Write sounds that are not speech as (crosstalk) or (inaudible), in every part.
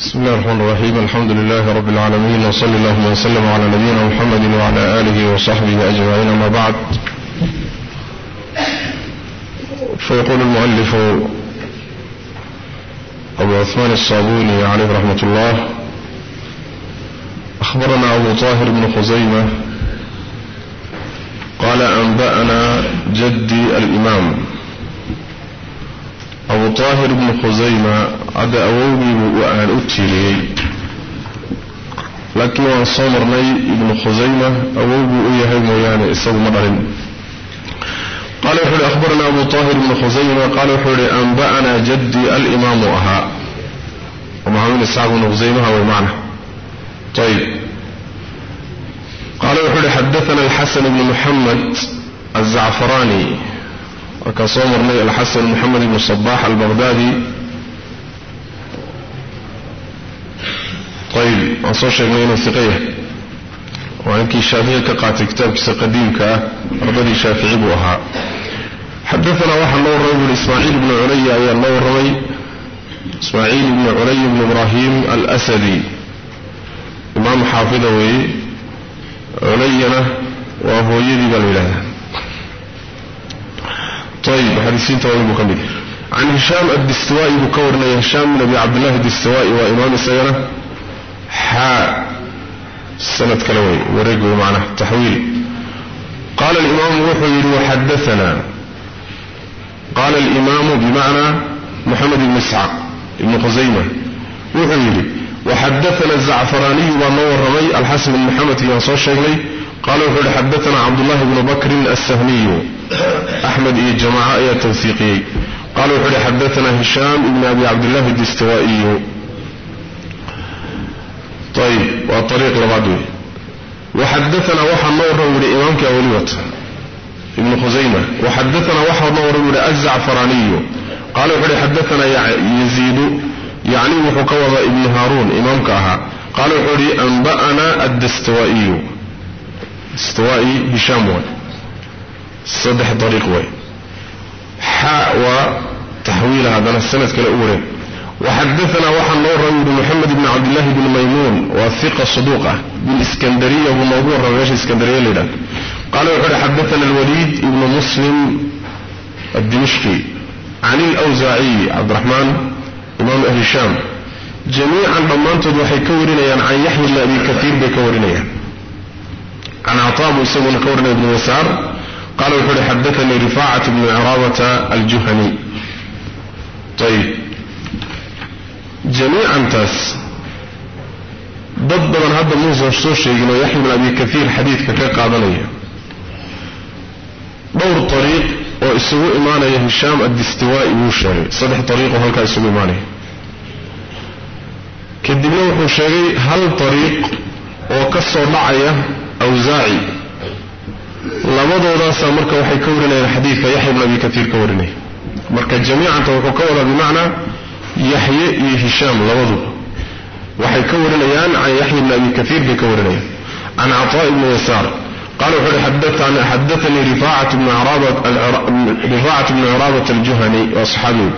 bsmi اllahi الرحmn الرaxيm alxamdu لlah rb اlعaalamiin وsl اllهma وsلm عlى نabiyina mxamedi وعlى آlih وصaxbih أجmaعin ama bعd fayqul الmuؤlifu abu cثmaan الصaabuni عalayh raxmat اllah أhbarna abu طاhir bn khuزaymة qala أnbأna jdi اlإmam abu taahir ibnu khusayma hadda awowgiibu aan u tiiriyey laakiin waan soo marnay ibnu khusayma awowguu u yahay mooyaane isagu ma dhalin qaala wuxuu ihi ahbarana abu taahir ibnu khusayma qaala wuxuu ihi anba'anaa jaddii alimaamu ahaa maxamed isxaaq ibnu khusaymaha way macna. Ayib qaala wuxuu ihi xadaana alxasan ibnu muxamed alzacfaraani markaa soo marnay alxasan moxamed ibnu sabax albaqhdadi ayib waan soo sheegnay inuu iqa yahay. Waa ninkii shaafici ka qaatay kitaabkiisa qadiimka ah ardadii shaafici buu ahaa. Xadaanaa waxaa noo warramay buui ismaaciil ibnu culaya ayaa noo warramay. Ismaaciil ibnu culay ibnu ibraahim alsadi imaam xaafida weeye. Culayana waa hooyadii baa la yidhahdaa ayb xadiisiinta waa inbuu ka mid can hishaam addistiwaa'i buu ka warinaya hishaam bin abi cabdillahi addistiwaa'i waa imaam isagana xaa sanad kale wey wareeg wey macnaha taxwiil qaala alimaamu wuxuu yidhi waxadaanaa qaala alimaamu bimacnaa moxamed ibn isxaaq ibnu khusayma wuxuu yidhi waxadaana zacfaraaniyu baa noo warramay alxasan ibn maxamed iyaan soo sheegnay qaala wuxuu yidhi xadaana cabdullahi bnu bakrin assahniyu axmed iyo jamaaca ayaa tawsiiqiyey qaala wuxuu uhi xadaana hishaam ibn abi cabdillahi distiwaa'iyu ayb waa ariiq labaad wey waxadaana waxaa noo warran wuhi imaamkii aweli wata ibnu khusayma waxadaana waxaa noo warran wuhi azacfaraaniyu qaala wuxuu uhi xadaana yaziidu yacni wuxuu ka wadaa ibnu haaruun imaamka ahaa qaala wuxuu uhi anba'ana addistiwaa'iyu distiwaa'i hishaam waay saddex dariiq way. Xa waa taxwiila haddana sanad kale u wareeg waxadaanaa waxaa noo yidhi moxamed ibni cabdillahi bni maymuun waa iqa saduuq ah biliskandariya buu noogu warramay meesha iskandariya layidhaha qaala wuxuu uhi xadaana alwaliid ibnu muslim addimishqi can ilwsaaciyi cabdiraxmaan imaam ahli shaam. Jamiican dhammaantood waxay ka warinayaan can yaxya bni abi kaiir bay ka warinayaan. Can cataa buu isaguna ka warinaya ibnu yasaar qala wuxuu uhi xadaanii rifaacat bnu ciraabata aljuhani ayib jamiicantaas dad badan hadda muusan soo sheegin oo yaxya bn abi kaiir xadiidka ka qaadanaya dhowr ariiq oo isugu imaanaya hishaam addistiwaa'i wuu sheegay saddex ariiqoo halkaa isugu imaanaya kadibna wuxuu sheegay hal ariiq oo ka soo dhacaya awsaaci labadoodaasa marka waxay ka warinayaan xadiidka yaxya bn abi kaiir ka warinaya marka jamiicanta wuxuu ka wadaa bimacnaa yaxye iyo hishaam labaduba waxay ka warinayaan can yaxya bni abi kaiir bay ka warinayaan. Can cataa ibni yasaar. Qala wuxuu uhi xadaanii rifaacat bnu ciraabat aljuhani waa saxaabigu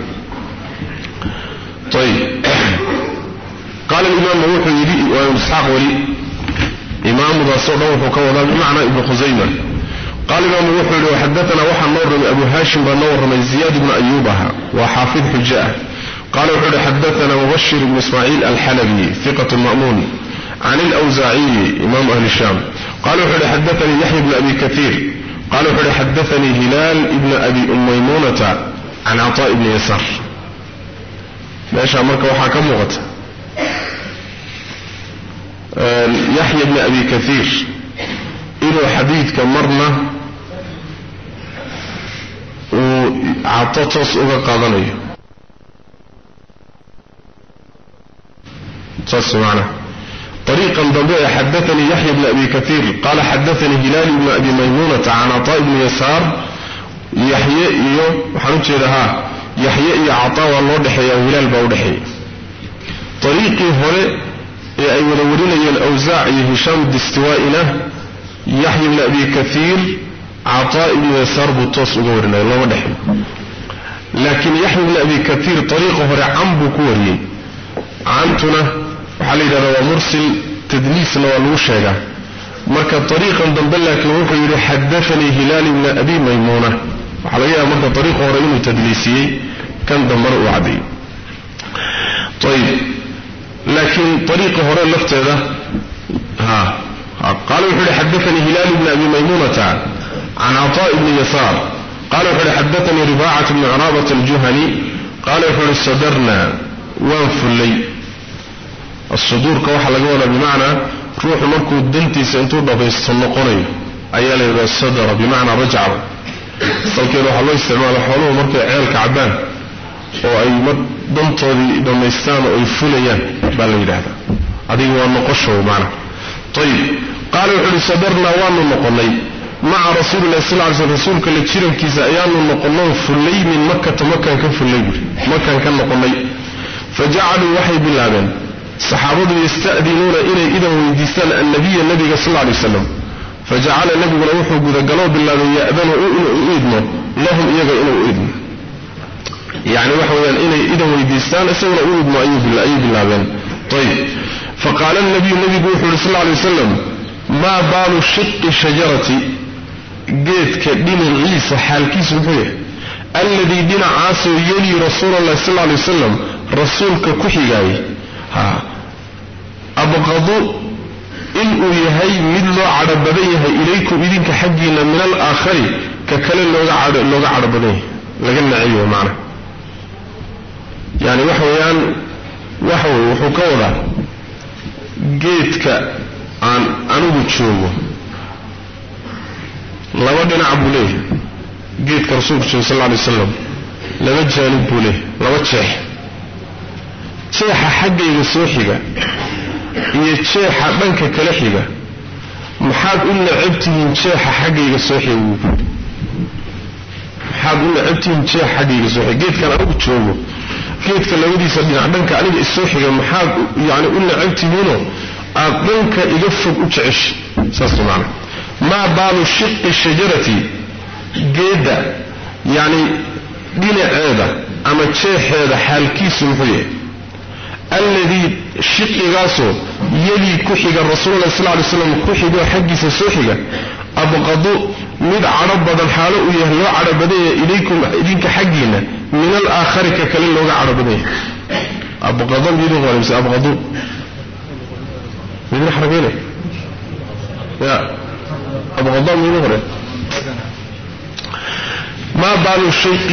ayb qaala imaamu wuxuu yidhi waa isxaaq weli imaamudaasoo dhan wuxuu ka wadaa bimacnaa ibnu khusayma qaal imaamu wuxuu yihi waxadaanaa waxaa noo warramay abu haashim baa noo warramay ziyaad ibnu ayuub aha waa xaafid xuja ah. Qaala wuxuu yihi xadaana mubashir ibnu ismaaciil alxalabi iqat ma'muun can ilwsaaciyi imaamu ahli shaam. Qala wuxuu yihi xadaanii yaxya bnu abi kaiir qala wuxuu yihi xadaanii hilaal ibnu abi umaymunata can cataa ibni yasaar meeshaa marka waxaa ka muuqata yaxya bni abi kaiir inuu xadiidka marna uu cato toos uga qaadanayo. Saas macnaha ariiqan dambe ee xadaanii yaxya bni abi kaiir qaala xadaanii hilaal ibnu abi maymuunata can cataa ibni yasaar yaxye iyo waxaan u jeeda haa yaxye iyo cataa waa loo dhexeeya hilaal baa u dhexeeya. Ariiqii hore ee ay yaxya bni abi kaiir cataa ibnu yasaar buu toos uga warinaya looma dhexeeyo laakiin yaxya bni abi kaiir ariiqa hore can buu ku wariyey. Cantuna waxaa la yidhahdaa waa mursil tadliisna waa lagu sheegaa. Marka ariiqan dambe laakiin wuxuu yidhi xadaanii hilaal ibna abi maymuuna waxaa laga yaaba marka ariiqa hore inuu tadliisiyey kan dambena uu caddeeyey ayib laakiin ariiqa hore lafteeda qaala wuxuu yihi xadaanii hilaal ibna abi maymuunata can caطaa ibni yasaar qala wuxuu yihi xadaanii ribaacat bni craabata aljuhani qaala wuxuu yihi sadarna waan fullay asuduurka waxaa laga wadaa bimacnaa ruuxu markuu dantiisa intuu dhabaysto noqonayo ayaa la yidhaha sadara bimacnaa rajacba salkeeda waxaa loo isticmaala xooluhu markay ceelka cabbaan oo ay dantoodii dhammaystaan oo ay fulayaan baa la yidhaahdaa adiga waa noqosho maana ayib qaala wuxuu uhi sadarnaa waanu noqonnay. Maca rasuulilahi sal ly sl rasuulka la jirankiisa ayaanu noqonno fullay min makata makaan ka fullay buuri makaan ka noqonnay. Fa waxay bilaabeen saxaabadu yasta'dinuuna inay idan weydiistaan annabiya nabiga sal lay waslam fa jacala wuxuu gudagaloo bilaabay ya'danu inuu u idmo lahum iyaga inuu u idmo yani waxa weyaan inay idan weydiistaan isaguna u idmo ayay bilaabeen faqaala nabiyu nabigu wuxuu yidhi sal lay wasalam maa baalu shiqi shajarati geedka dhinaciisa xaalkiisu muxuu yahay alladii dhinacaasoo yelii rasuula allahi sal lay wasalam rasuulka ku xigaayay abqadu inuu yahay mid loo cadho badan yahay ilaykum idinka xaggiinna min alaakhari ka kale looga cadho badan yahay laga naciyo macna yani waxa weeyaan waxa weye wuxuu ka wadaa geedka aan anigu joogo. Laba dhinac buu leeyahay. Geedka rasuulku joogo sal lla alay waslam laba jaanib buu leeyahay. Laba jeex. Jeexa xaggayga soo xiga iyo jeexa dhanka kale xiga maxaad u necabtihiin jeexa xaggayga soo xiga buu maxaad u necabtihiin jeexa xaggayga soo xiga. Geedkan anigu joogo geedka labadiisa dhinac dhanka aniga isoo xiga maxaad yani u necabtihiinoo aad dhanka iga fog u jeceshi saas maana maa baalu shiqi shajarati geedda yani dhinaceeda ama jeexeeda xaalkiisu muxuu yahay. Alladii shiqigaasoo yelii ku xiga rasuululahi sal lay slam ku xigoo xaggiisa soo xiga abqadu mid cadho badan xaalo uu yahay loo cadho badan yahay ilaykum idinka xaggiinna min alaakhari ka kale looga cadho badan yahay abqada midin hore mise abqadu. Midin xarageene ya abqada midin hore maa baalu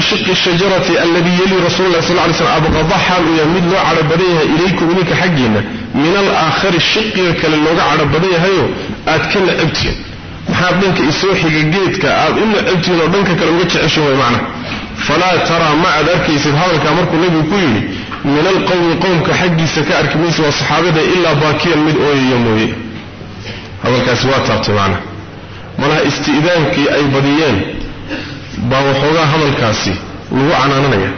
shiqi shajarati alladii yelii rasuul lah sal lay slam abqada xaal uu yahay mid loo cadho badan yahay ilaykum idinka xaggiinna min alaakhari shiqiga kale looga cadho badan yahayo aad ka nacabtihiin maxaad dhanka isoo xiga geedka aad u nacabtihiin oo dhanka kale uga jeceshin way macna falaa taraa ma aad arkaysid hadalkaa markuu nebigu ku yidhi min alqowmi qowmka xaggiisa ka arki maysa waa saxaabada ilaa baakiyan mid ooyaya mooye. Hadalkaasi waa taabtay macna. Malaha isti'daankii ay badiyeen baa waxoogaa hadalkaasi lagu canaananaya.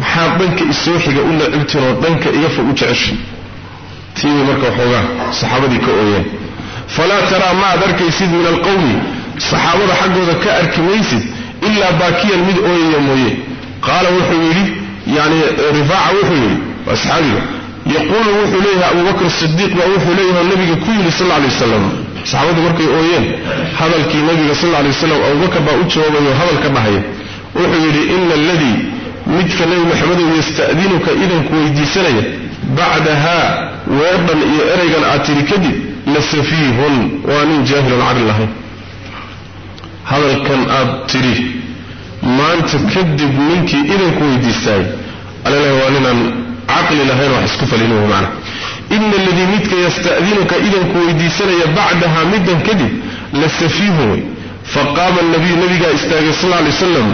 Maxaad dhanka isoo xiga u nacibtiin oo dhanka iga fog u jeceshay tiibay marka waxoogaa saxaabadii ka ooyeen. Falaa taraa ma aad arkaysid min alqowmi saxaabada xaggooda ka arki maysid ilaa baakiyan mid ooyaya mooye. Qaala wuxuu yidhi yani rifaaca wuxuu yidhi waa yaquulu wuxuu leeyahay abubakr sidiiq baa wuxuu leeyahay nabiga ku yidhi sal lay wasalam saxaabadu markay ooyeen hadalkii nabiga sal lay wasalam abubakar baa u jawaabayo hadal ka dhahaya wuxuu yidhi ina aladii midka nebi maxamedow yasta'dinuka idanku weydiisanaya bacdahaa weerdhan iyo eraygan aad tidhi kadib la safiihun. Waa nin jaahilan caqli lahayn hadalkan aad tidhi. Maanta kadib ninkii idanku weydiistaay alalahi waa ninaan caqli lahayn wax isku falin wey macna. Ina aladii midka yasta'dinuka idanku weydiisanaya bacdaha middan kadib la safiihun wey faqaama nabiyu nabigaa istaagay sal lay wasalam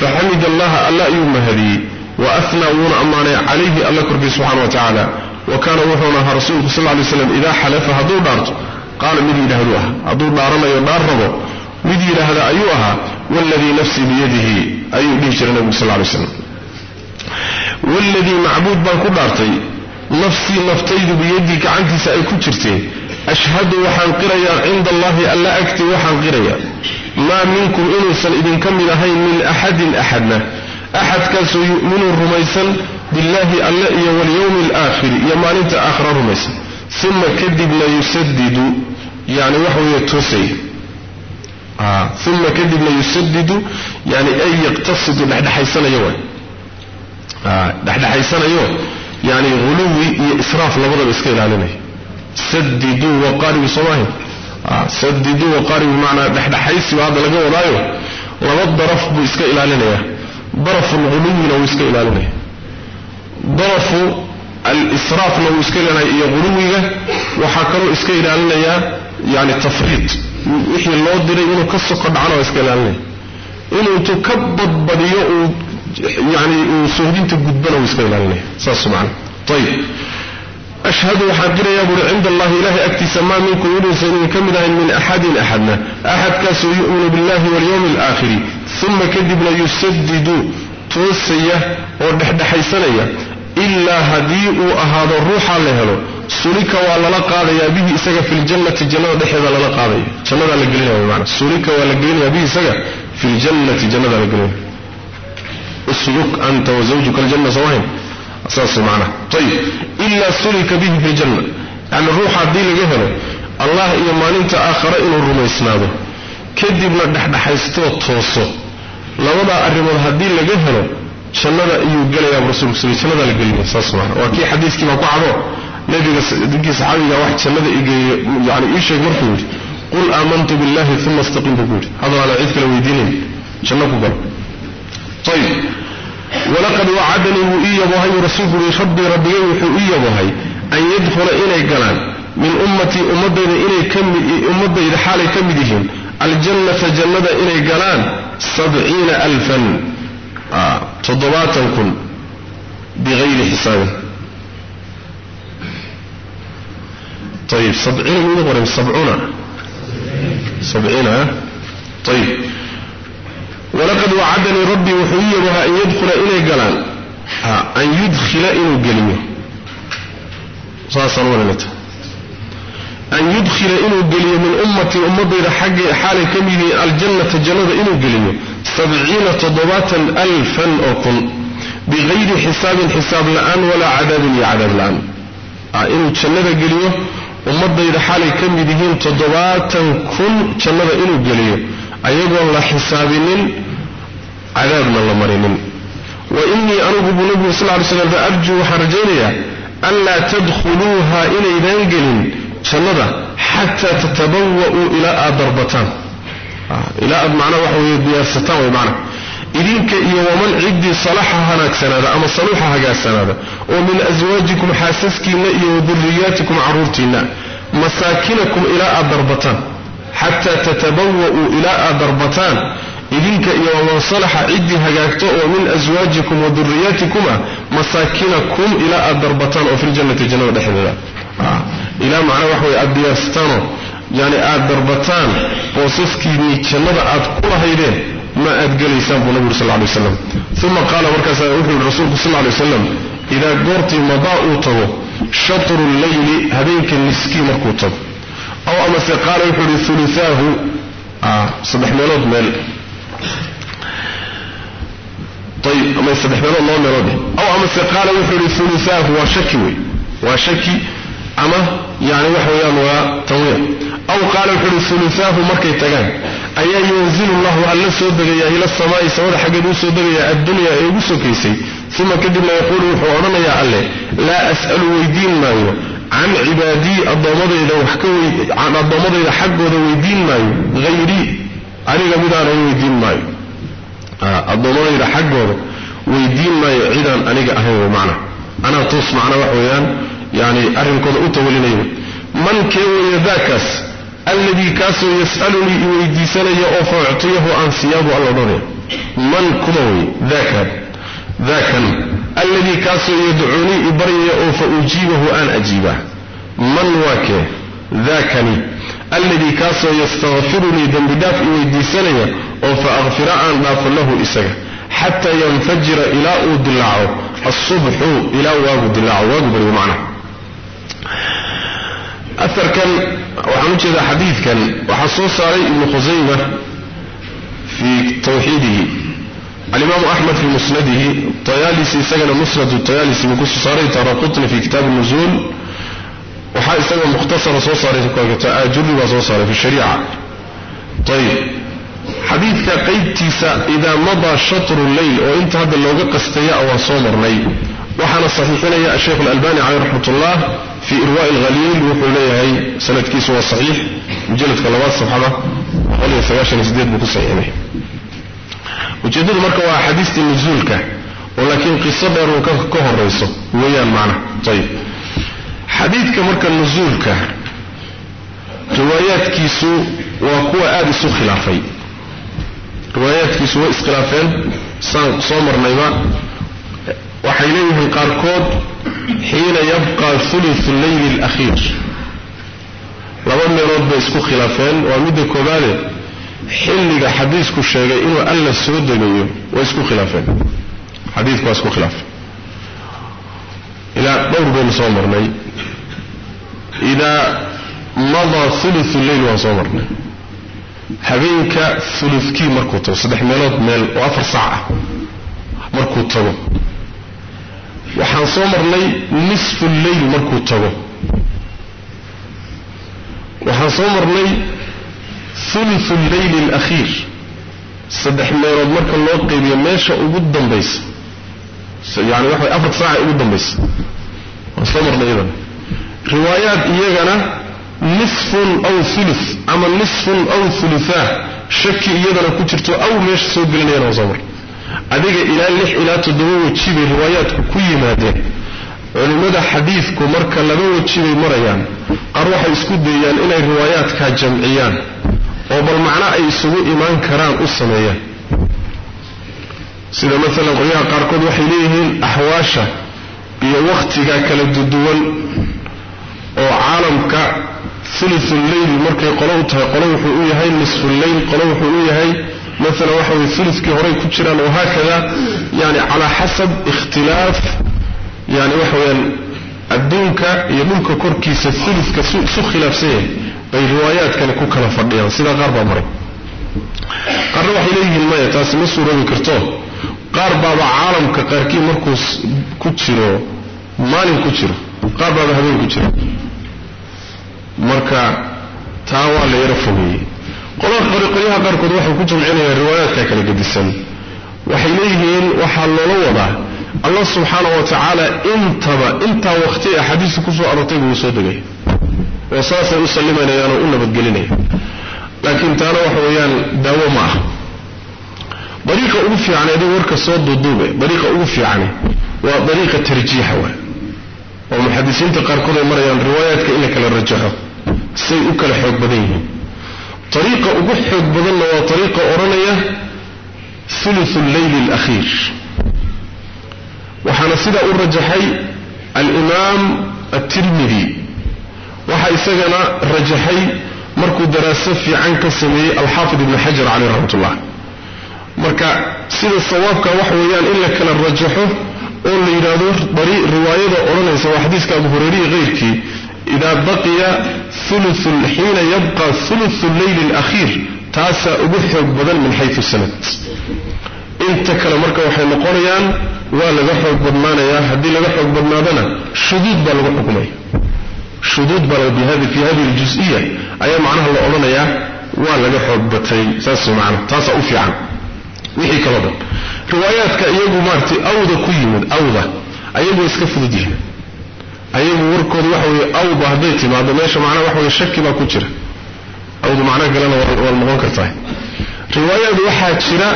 faxamid allaha alla ayuu mahadiyey. Wa ahnaa wuuna ammaanay calayhi alla korkii subxana wa tacaala. Wa kaana wuxuuna ahaa rasuulku sal lay slam idaa xalafa hadduu dhaarto. Qaala mid yidhahduu ah hadduu dhaaranayo dhaar rabo mid yidhaahda ayuu ahaa waladii nafsii biyadihi ayuu dhihi jiray nabigu sal lay slam waladii macbuud baan ku dhaartay nafsii naftaydu biyadii gacantiisa ay ku jirteen ashhadu waxaan qirayaa cinda allahi alla agtii waxaan qirayaa maa minkum inuusan idinka mid ahayn min axadin axadna. Axadkaasoo yu'minu rumaysan billaahi alle iyo walyowmi alaakhiri iyo maalinta aakhira rumaysan. Uma kadibna yusadidu yani waxa weeye toosaya uma kadibna yusadidu yani ay yaqtasidu dhexdhexaysanayo waay dhexdhexaysanayo yani huluwi iyo israaf labadaba iska ilaalinaya sadiduu waqaaribu soomaahi sadiduu waqaaribu macnaa dhexdhexaysi baa hadda laga wadaayo laba daraf buu iska ilaalinaya. Darafu alghuluwina wuu iska ilaalinaya. Darafu alisraafna wuu iska ilaalinaya iyo huluwiga waxaa kaloo iska ilaalinayaa yani tafriid wixii loo diray inuu ka soko dhacana waa iska ilaalinaya inuu ka badbadiyo uu yani uu sohdinta gudbana wuu iska ilaalinaya saas macana ayib ashhadu waxaan qirayaa buuri cinda allahi ilahay agtiisa maa minkum inuusan idin ka mid ahayn min axadin axadna. Axadkaasoo yu'minu billahi walyowmi alaakhiri uma kadibna yusadidu toosaya oo dhexdhexaysanaya. Ilaa haddii uu ahaado ruuxa la helo sulika waa lala qaadayaa bihi isaga fi ljannati jannada dhexeeda lala qaadaya jannadaa la gelinaya maana sulika waa la gelinaya bihi isaga fi jannadaa la gelinaya usluk anta wazawjuka aljanna soomahayn saas macnaha ayib ilaa sulika bihi fi ljanna ruuxa haddii laga helo allah iyo maalinta aakhare inuu rumaysnaado. Kadibna dhexdhexaystoo tooso. Labadaa arrimood haddii laga helo jannada ayuu gelayaa rasuulku sal jannada la gelinaya saas maana waa kii xadiiskii baa ku cado nabiga dinkii saxaabiga wax jannada igeeyo yani ii sheeg markuu yidhi qul aamantu billahi uma istaqim buu ku yidhi. Hadalaana cid kale weydiinayn janno ku galo. Ayib walaqad wacadanii wuu ii yabohay buu rasuulku yidhi rabbii rabbigay wuxuu ii yabohay an yadkhula inay galaan min ummatii ummadayda inay ummadayda xaalay ka mid yihiin aljannata jannada inay galaan sabciina alfan toddobaatan kun bigayri xisaabin ayib sabciina miyuuna qoran sabcuuna sabciina ayib walaqad wacadanii rabbii wuxuu ii yabahaa an yadkhula inay galaan an yudkhila inuu geliyo saasaan walinata an yudkhila inuu geliyo min ummatii ummadayda xagge xaalay ka mid yihiin aljannata jannada inuu geliyo sabciina toddobaatan alfan oo kun bigayri xisaabin xisaab la'aan walaa cadaabin iyo cadaab la'aan inuu jannada geliyo ummadayda xaalay ka mid yihiin toddobaatan kun jannada inuu geliyo ayagoon la xisaabinin cadaabna la marinin. Wa innii anigu buu nabigu sal ly slam arjuu waxaan rajaynayaa anlaa tadkhuluuha inaydaan gelin jannada xataa tatabawa'uu ilaa aad darbataan. Ilaa aad macnaa waxa weye diyaarsataan way macna idinka iyo waman ciddii salaxa hanaagsanaada ama saluuxa hagaagsanaada oo min aswaajikum xaasaskiinna iyo wadurriyaatikum carruurtiinna masaakinakum ilaa aad darbataan xataa tatabawa'uu ilaa aad darbataan idinka iyo waman salaxa ciddii hagaagto oo min aswaajikum wa duriyaatikuma masaakinakum ilaa aad darbataan oo filjannati jannada dhexdeeda. Ilaa macnaa waxa way aad diyaarsataanoo yani aad darbataan boosaskiinnii jannada aad ku lahaydeen ma aad gelaysaan buu nabigu sal lay waslam uma qaala markaasa wuxuu yihi rasuulku sal lay waslam idaa goortii madaa uu tago shatru leyli habeenka niskii markuu tago. Aw amase qaala wuxuu yihi ulutaahu saddex meelood meel. Ayb ama saddex meelood laba meelood. Aw amase qaala wuxuu yihi ulutaahu waa shaki aw qaala wuxuu yihi ulutaahu markay tagaan ayaa yunzilu llahu alla soo degayaa ila samaa'i samada xaggeed uu soo degayaa addunya ee ugu sokaysay uma kadibna yaquulu wuxuu odhanayaa alle laa as'alu weydiin maayo can cibaadii addoommadayda wax ka can addoommadayda xaggooda weydiin maayo hayrii aniga midaanan weydiin maayo. Addoommadayda xaggooda weydiin maayo cidaan aniga ahayn macna. Anaa toos macna wax weeyaan yani arrinkooda u tawalinaya man kee weeye daakaas alladii kaasoo yas'alunii i weydiisanaya oo fa uctiyahu aan siyaabu alla odhanaya man kuma wey? Daakan daakan. Alladii kaasoo yadcuunii i baryaya oo fa ujiibahu aan ajiibaa. Man waa kee? Daakani. Alladii kaasoo yastakfirunii dembidhaaf i weydiisanaya oo fa akfira aan dhaafo lahu isaga. Xataa yanfajira ilaa uu dilaaco asubxu ilaa waagu dilaaco waagu baryo macnaha aarkan waxaan u jeedaa xadiidkan. Waxaa soo saaray ibnu khusayma fii tawxiidihi. Alimaamu axmed fi musnadihi. Tayaalisi isagana musnadu tayaalisi buu ku soo saaray. Taraqutni fi kitaab nuzuul waxaa isagoo mukhtasara soo saaray ajuri baa soo saaray fi shariica. Ayib xadiidka qaybtiisa idaa madaa shatru leyl oo inta hadda looga qastaya waan soo marnay. Waxaana saxiixinaya asheikh alalbani caleyh raxmat ullah fii irwaa'i alhaliil wuxuu leeyahay sanadkiisu waa saxiix mujaladka labaad safxada buu ku saxiixinaya ujeeddadu marka waa axaadiistii nusuulka oo laakiin qiso dheer uu ka horayso weeyaan macnaha ayib xadiidka marka nusuulka riwaayaadkiisu waa kuwa aada isu khilaafay. Riwaayaadkiisu way iskhilaafeen saan soo marnayba waxay leeyihiin qaarkood xiina yabqa ulufu leyli alakhiir laba meelood bay isku khilaafeen. Waa midda koobaade xilliga xadiisku sheegay inuu alla soo degayo way isku khilaafeen. Xadiidku waa isku khilaafeen. Ilaa dhowr baynu soo marnay. Idaa madaa ulufu leyl waan soo marnay. Habeenka ulukii markuu tago saddex meelood meel oo afar saac ah markuu tago waxaan soo marnay nisfu leyl markuu tago. Waxaan soo marnay ulufu leyli alakhiir. Saddex meelood marka loo qaybiyo meesha ugu dambaysa. Yani waxa way afar saaca ugu dambaysa. Waan soo marnay iyadana riwaayaad iyagana nisfun aw ulu ama nisfun aw uluaa shaki iyadana ku jirto aw meesha soo gelinayana waa soo mar adiga ilaa lix ilaa toddoba weji bay riwaayaadku ku yimaadeen culimmada xadiidku marka laba weji bay marayaan qaar waxay isku dayayaan inay riwaayaadkaa jamciyaan oo bal macno ay isugu imaan karaan u sameeyaan. Sida maalan qolyaha qaarkood waxay leeyihiin axwaasha iyo wakhtiga kala duduwan oo caalamka ulufu leyl markay qolo u tahay qolo wuxuu u yahay nisfu leyl qolo wuxuu u yahay maalan waxa weye ulukii horay ku jiraan wahaakada yani calaa xasab ikhtilaaf yani waxa weyaan adduunka iyo dhulka korkiisa ulufka isu khilaafsan yahay bay riwaayaadkani ku kala fadhiyaan. Sidaa qaar baa maray. Qaarna waxay leeyihiin maya taasi ma suuroobi karto? Qaar baaba caalamka qaarkii markuu ku jiro maalin ku jiro qaar baaba habeen ku jiro. Marka taa waa la yaro fogeeyey qolyaha qaarkood waxay ku jamcinayaan riwaayaadka kala gedisan. Waxay leeyihiin waxaa loola wadaa allah subxaana wa tacaala intaba intaa waqti ee axaadiista ku soo arortay buu soo degay. Oo saasay u sallimanayaan oo u nabadgelinaya laakiin taana waxa weeyaan daawo ma ah. Dariiqa ugu fiican adii warka soo duuduube dariiqa ugu fiicani waa dariiqa tarjiixa waay. Oo muxadisiinta qaarkood ay marayaan riwaayaadka in la kala rajaxo say u kala xoog badan yihiin ariiqa ugu xoog badanna waa ariiqa odhanaya ulufu leyli alakhiir waxaana sidaa u rajaxay alimaam atirmidi waxaa isagana rajaxay markuu daraaso fiican ka sameeyey alxaafid ibni xajar caleyh raxmat ullah marka sida sawaabka waxa weeyaan in la kala rajaxo oo la yidhaahdo riwaayada odhanaysa waa xadiiska abu hureyrihi keyrkii idaa baqiya xiina yabqa ulufu leyli alakhiir taasaa ugu xoog badan min xayu sanad inta kale marka waxay noqonayaan waa laga xoog badnaanayaa haddii laga xoog badnaadana shuduud baa lagu xukumaya shuduud baa fi hadihi aljusiya ayaa macnaha la odhanayaa waa laga xoog batay saas man taasaa u fiican wixii kaloo dhan riwaayaadka iyagu maaratay awda ku yimid awda ayagu iska fudud yihiin ayagu warkooda waxa weye awba hadday timaado meesha macnaha waxa weye shaki baa ku jira. Awdu macno kalena waa noqon kartaa. Riwaayaad waxaa jira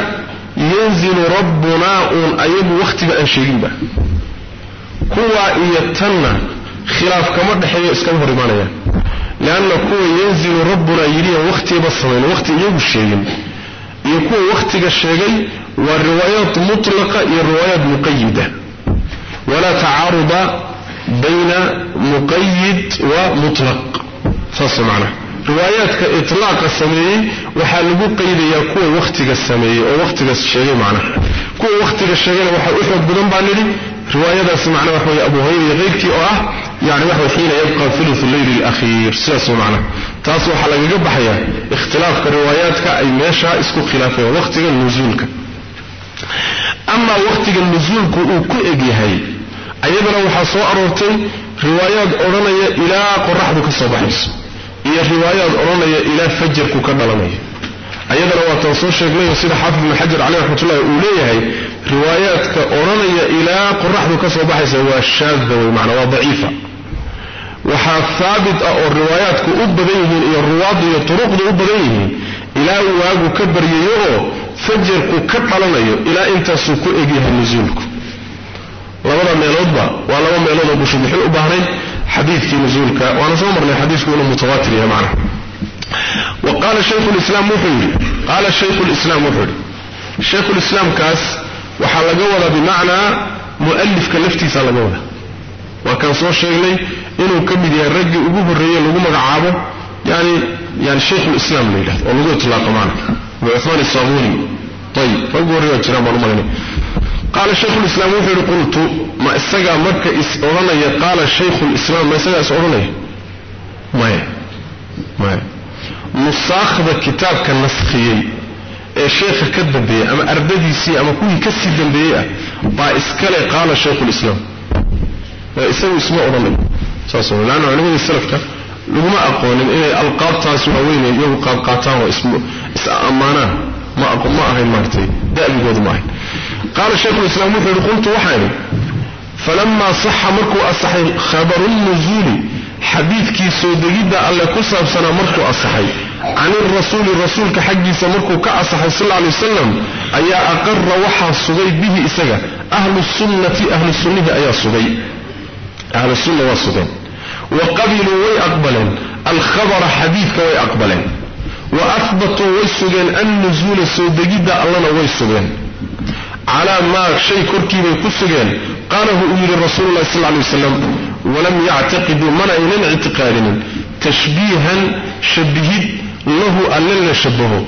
yanzilu rabbunaa uun ayagu wakhtiga aan sheeginba. Kuwaa iyo tanna khilaaf kama dhexeeyo iskama hor imaanayaan leanna kuwa yanzilu rabbunaa yidhiyan wakhtigaba samayn wakhti iyagu sheegin. Iyo kuwa wakhtiga sheegay waa riwaayaat mutlaqa iyo riwaayaat muqayida. Walaa tacaaruda bayna muqayid wa mutlaq. Saas macnaha riwaayaadka itlaaqa sameeyey waxaa lagu qaydayaa kuwa wakhtiga sameeyey oo wakhtigaas sheegay macnaha kuwa wakhtiga sheegayna waxaa u xoog badan baa nidhi. Riwaayadaasi macnaha waxa weye abu hurayra iyo oo ah yani waxa xiina yabqa ulufu leyli alakhiir sidaas macnaha taas waxaa lagaga baxayaa ikhtilaafka riwaayaadka ay meeshaa isku khilaafeen wakhtiga nusuulka amaa wakhtiga nusuulku uu ku egyahay ayadana waxaa soo aroortay riwaayaad odhanaya ilaa qoraxdu ka soo baxayso iyo riwaayaad odhanaya ilaa fajarku ka dhalanaya. Ayadana waataan soo sheegnayo sida xaafid ibn xajar caleyh raxmatullahi uu leeyahay riwaayaadka odhanaya ilaa qoraxdu ka soo baxaysa waa shaadda wey macnaa waa daciifa. Waxaa haabit ah oo riwaayaadku u badan yihiin iyo ruwaaddu iyo turuqdu u badan yihiin ilaa waagu ka baryayo oo fajarku ka dhalanayo ilaa intaasuu ku egyahay nusuulku labada meeloodba waa laba meelood oo bushubixin u baahnayn. Xadiidkii nusuulka waana soo marnay xadiisku inuu mutawaatir yahay macnaha. Wa qaala shaykhulislaam wuxuu yidhi qaala shaykhulislaam wuxuu yidhi shaykhulislaamkaas waxaa laga wadaa bimacnaa mu'alifka laftiisa laga wadaa. Waa kaan soo sheegnay inuu ka mid yahay raggii ugu horreeye lagu magacaabo yani yani shaykhulislaam la yidhahdo oo lagu itlaaqo macna abu cumaan isaabuni ayib raggu horreeyaa jiraan baan u malaynay qaala shaykhulislaam wuxuu yidhi qultu ma isagaa marka is odhanaya qaala shaykhulislaam ma isagaa is odhanaya? Maya maya nusaakhda kitaabka naskhiyey ee sheekha ka dambeeyey ama ardadiisii ama kuwii ka sii dambeeyey ah baa iskale qaala shaykhulislaam. Isagu isma odhanayo saas laanna culimadii salafka laguma aqoonin inay alqaabtaas waaweynay iyagu qaabqaataan oo is ammaanaan ma ahayn maaratay da'bigoodu ma ahayn qaala shaykhulislaam wuxuu yidhi qultu waxaan idhi falamaa saxa markuu asaxay khabaru nuzuuli xadiidkii soo degidda alle ku saabsanaa markuu asaxay can irasuuli rasuulka xaggiisa markuu ka asaxay sal lla alay wasalam ayaa aqara waxaa sugay bihi isaga ahlu sunnati ahlu sunnihi ayaa sugay ahlu sunna waa sugeen wa qabiluu way aqbaleen alkhabara xadiidka way aqbaleen wa ahbatuu way sugeen annusuula soo degidda allana way sugeen calaa maa shay korkiibay ku sugeen qaalahu uu yidhi rasuulu llahi sal lay wasalam walam yactaqiduu mana aynan ictiqaadinin. Tashbiihan shabihid lahu alle la shabaho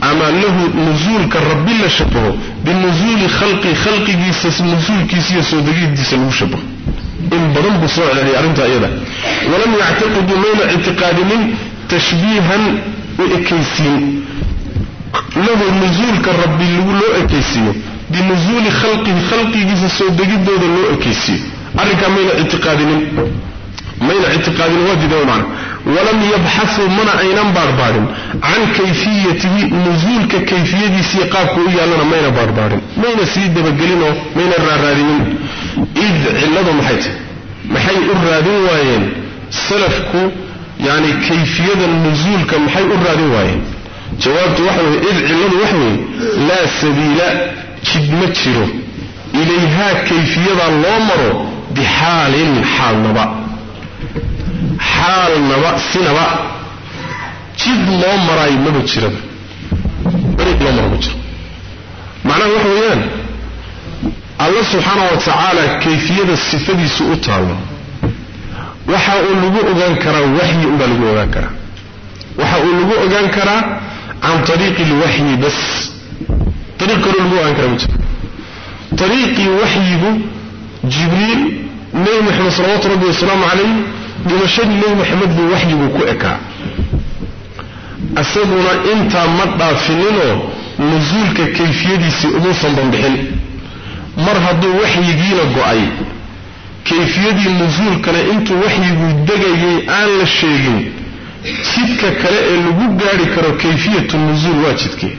ama lahu nusuulka rabbi la shabaho binusuuli khalqi khalqigiisa nusuulkiisa iyo soo degidiisa lagu shabaho in badan buu soo celceliyay arrinta iyada. Walam yactaqiduu mayna ictiqaadinin. Tashbiihan u ekaysiin lahu nusuulka rabbi loo ekaysiiyo. Binusuuli khalqihi khalqigiisa soo degidooda loo ekaysiiyo. Arrinkaa mayna ictiqaadinin. Mayna ictiqaadinin waa diidan macna walam yabxasuu mana aynan baarbaarin. Can kayfiyatihi nusuulka kayfiyadiisii qaabka u yaallana mayna baarbaarin. Mayna sii dabagelinoo mayna raaraadinin. Id cilladu maxay tahy maxay u raadin waayeen? Salafku yani kayfiyada nusuulka maxay u raadin waayeen jawaabtu waxa weye id cilladu waxa weeye laa sabiila jid ma jiro. Ilayhaa kayfiyadaa loo maro bixaalin xaalnaba xaalnaba sinaba jid loo maraayo maba jiraba dariiq loo maro ma jiro. Macnaha waxa weeyaan alla subxaana wa tacaala kayfiyada sifadiisu u taallo. Waxa uu lagu ogaan karaa waxyi unbaa lagu ogaan karaa. Waxa uu lagu ogaan karaa can ariiqi alwaxyi bas ariiq kaloo lagu ogaan karaa ma jiro ariiqii waxyigu jibriil nebi moxamed salawatu rabbi wasalaamu calayh dhimashadii nebi moxamed buu waxyigu ku ekaa isaguna intaa ma dhaafininoo nusuulka kayfiyadiisii umuusan banbixin mar hadduu waxyigiina go'ay kayfiyadii nusuulkana intuu waxyigu degayay aan la sheegin jidka kale ee lagu gaari karo kayfiyatu nusuul waa jidkee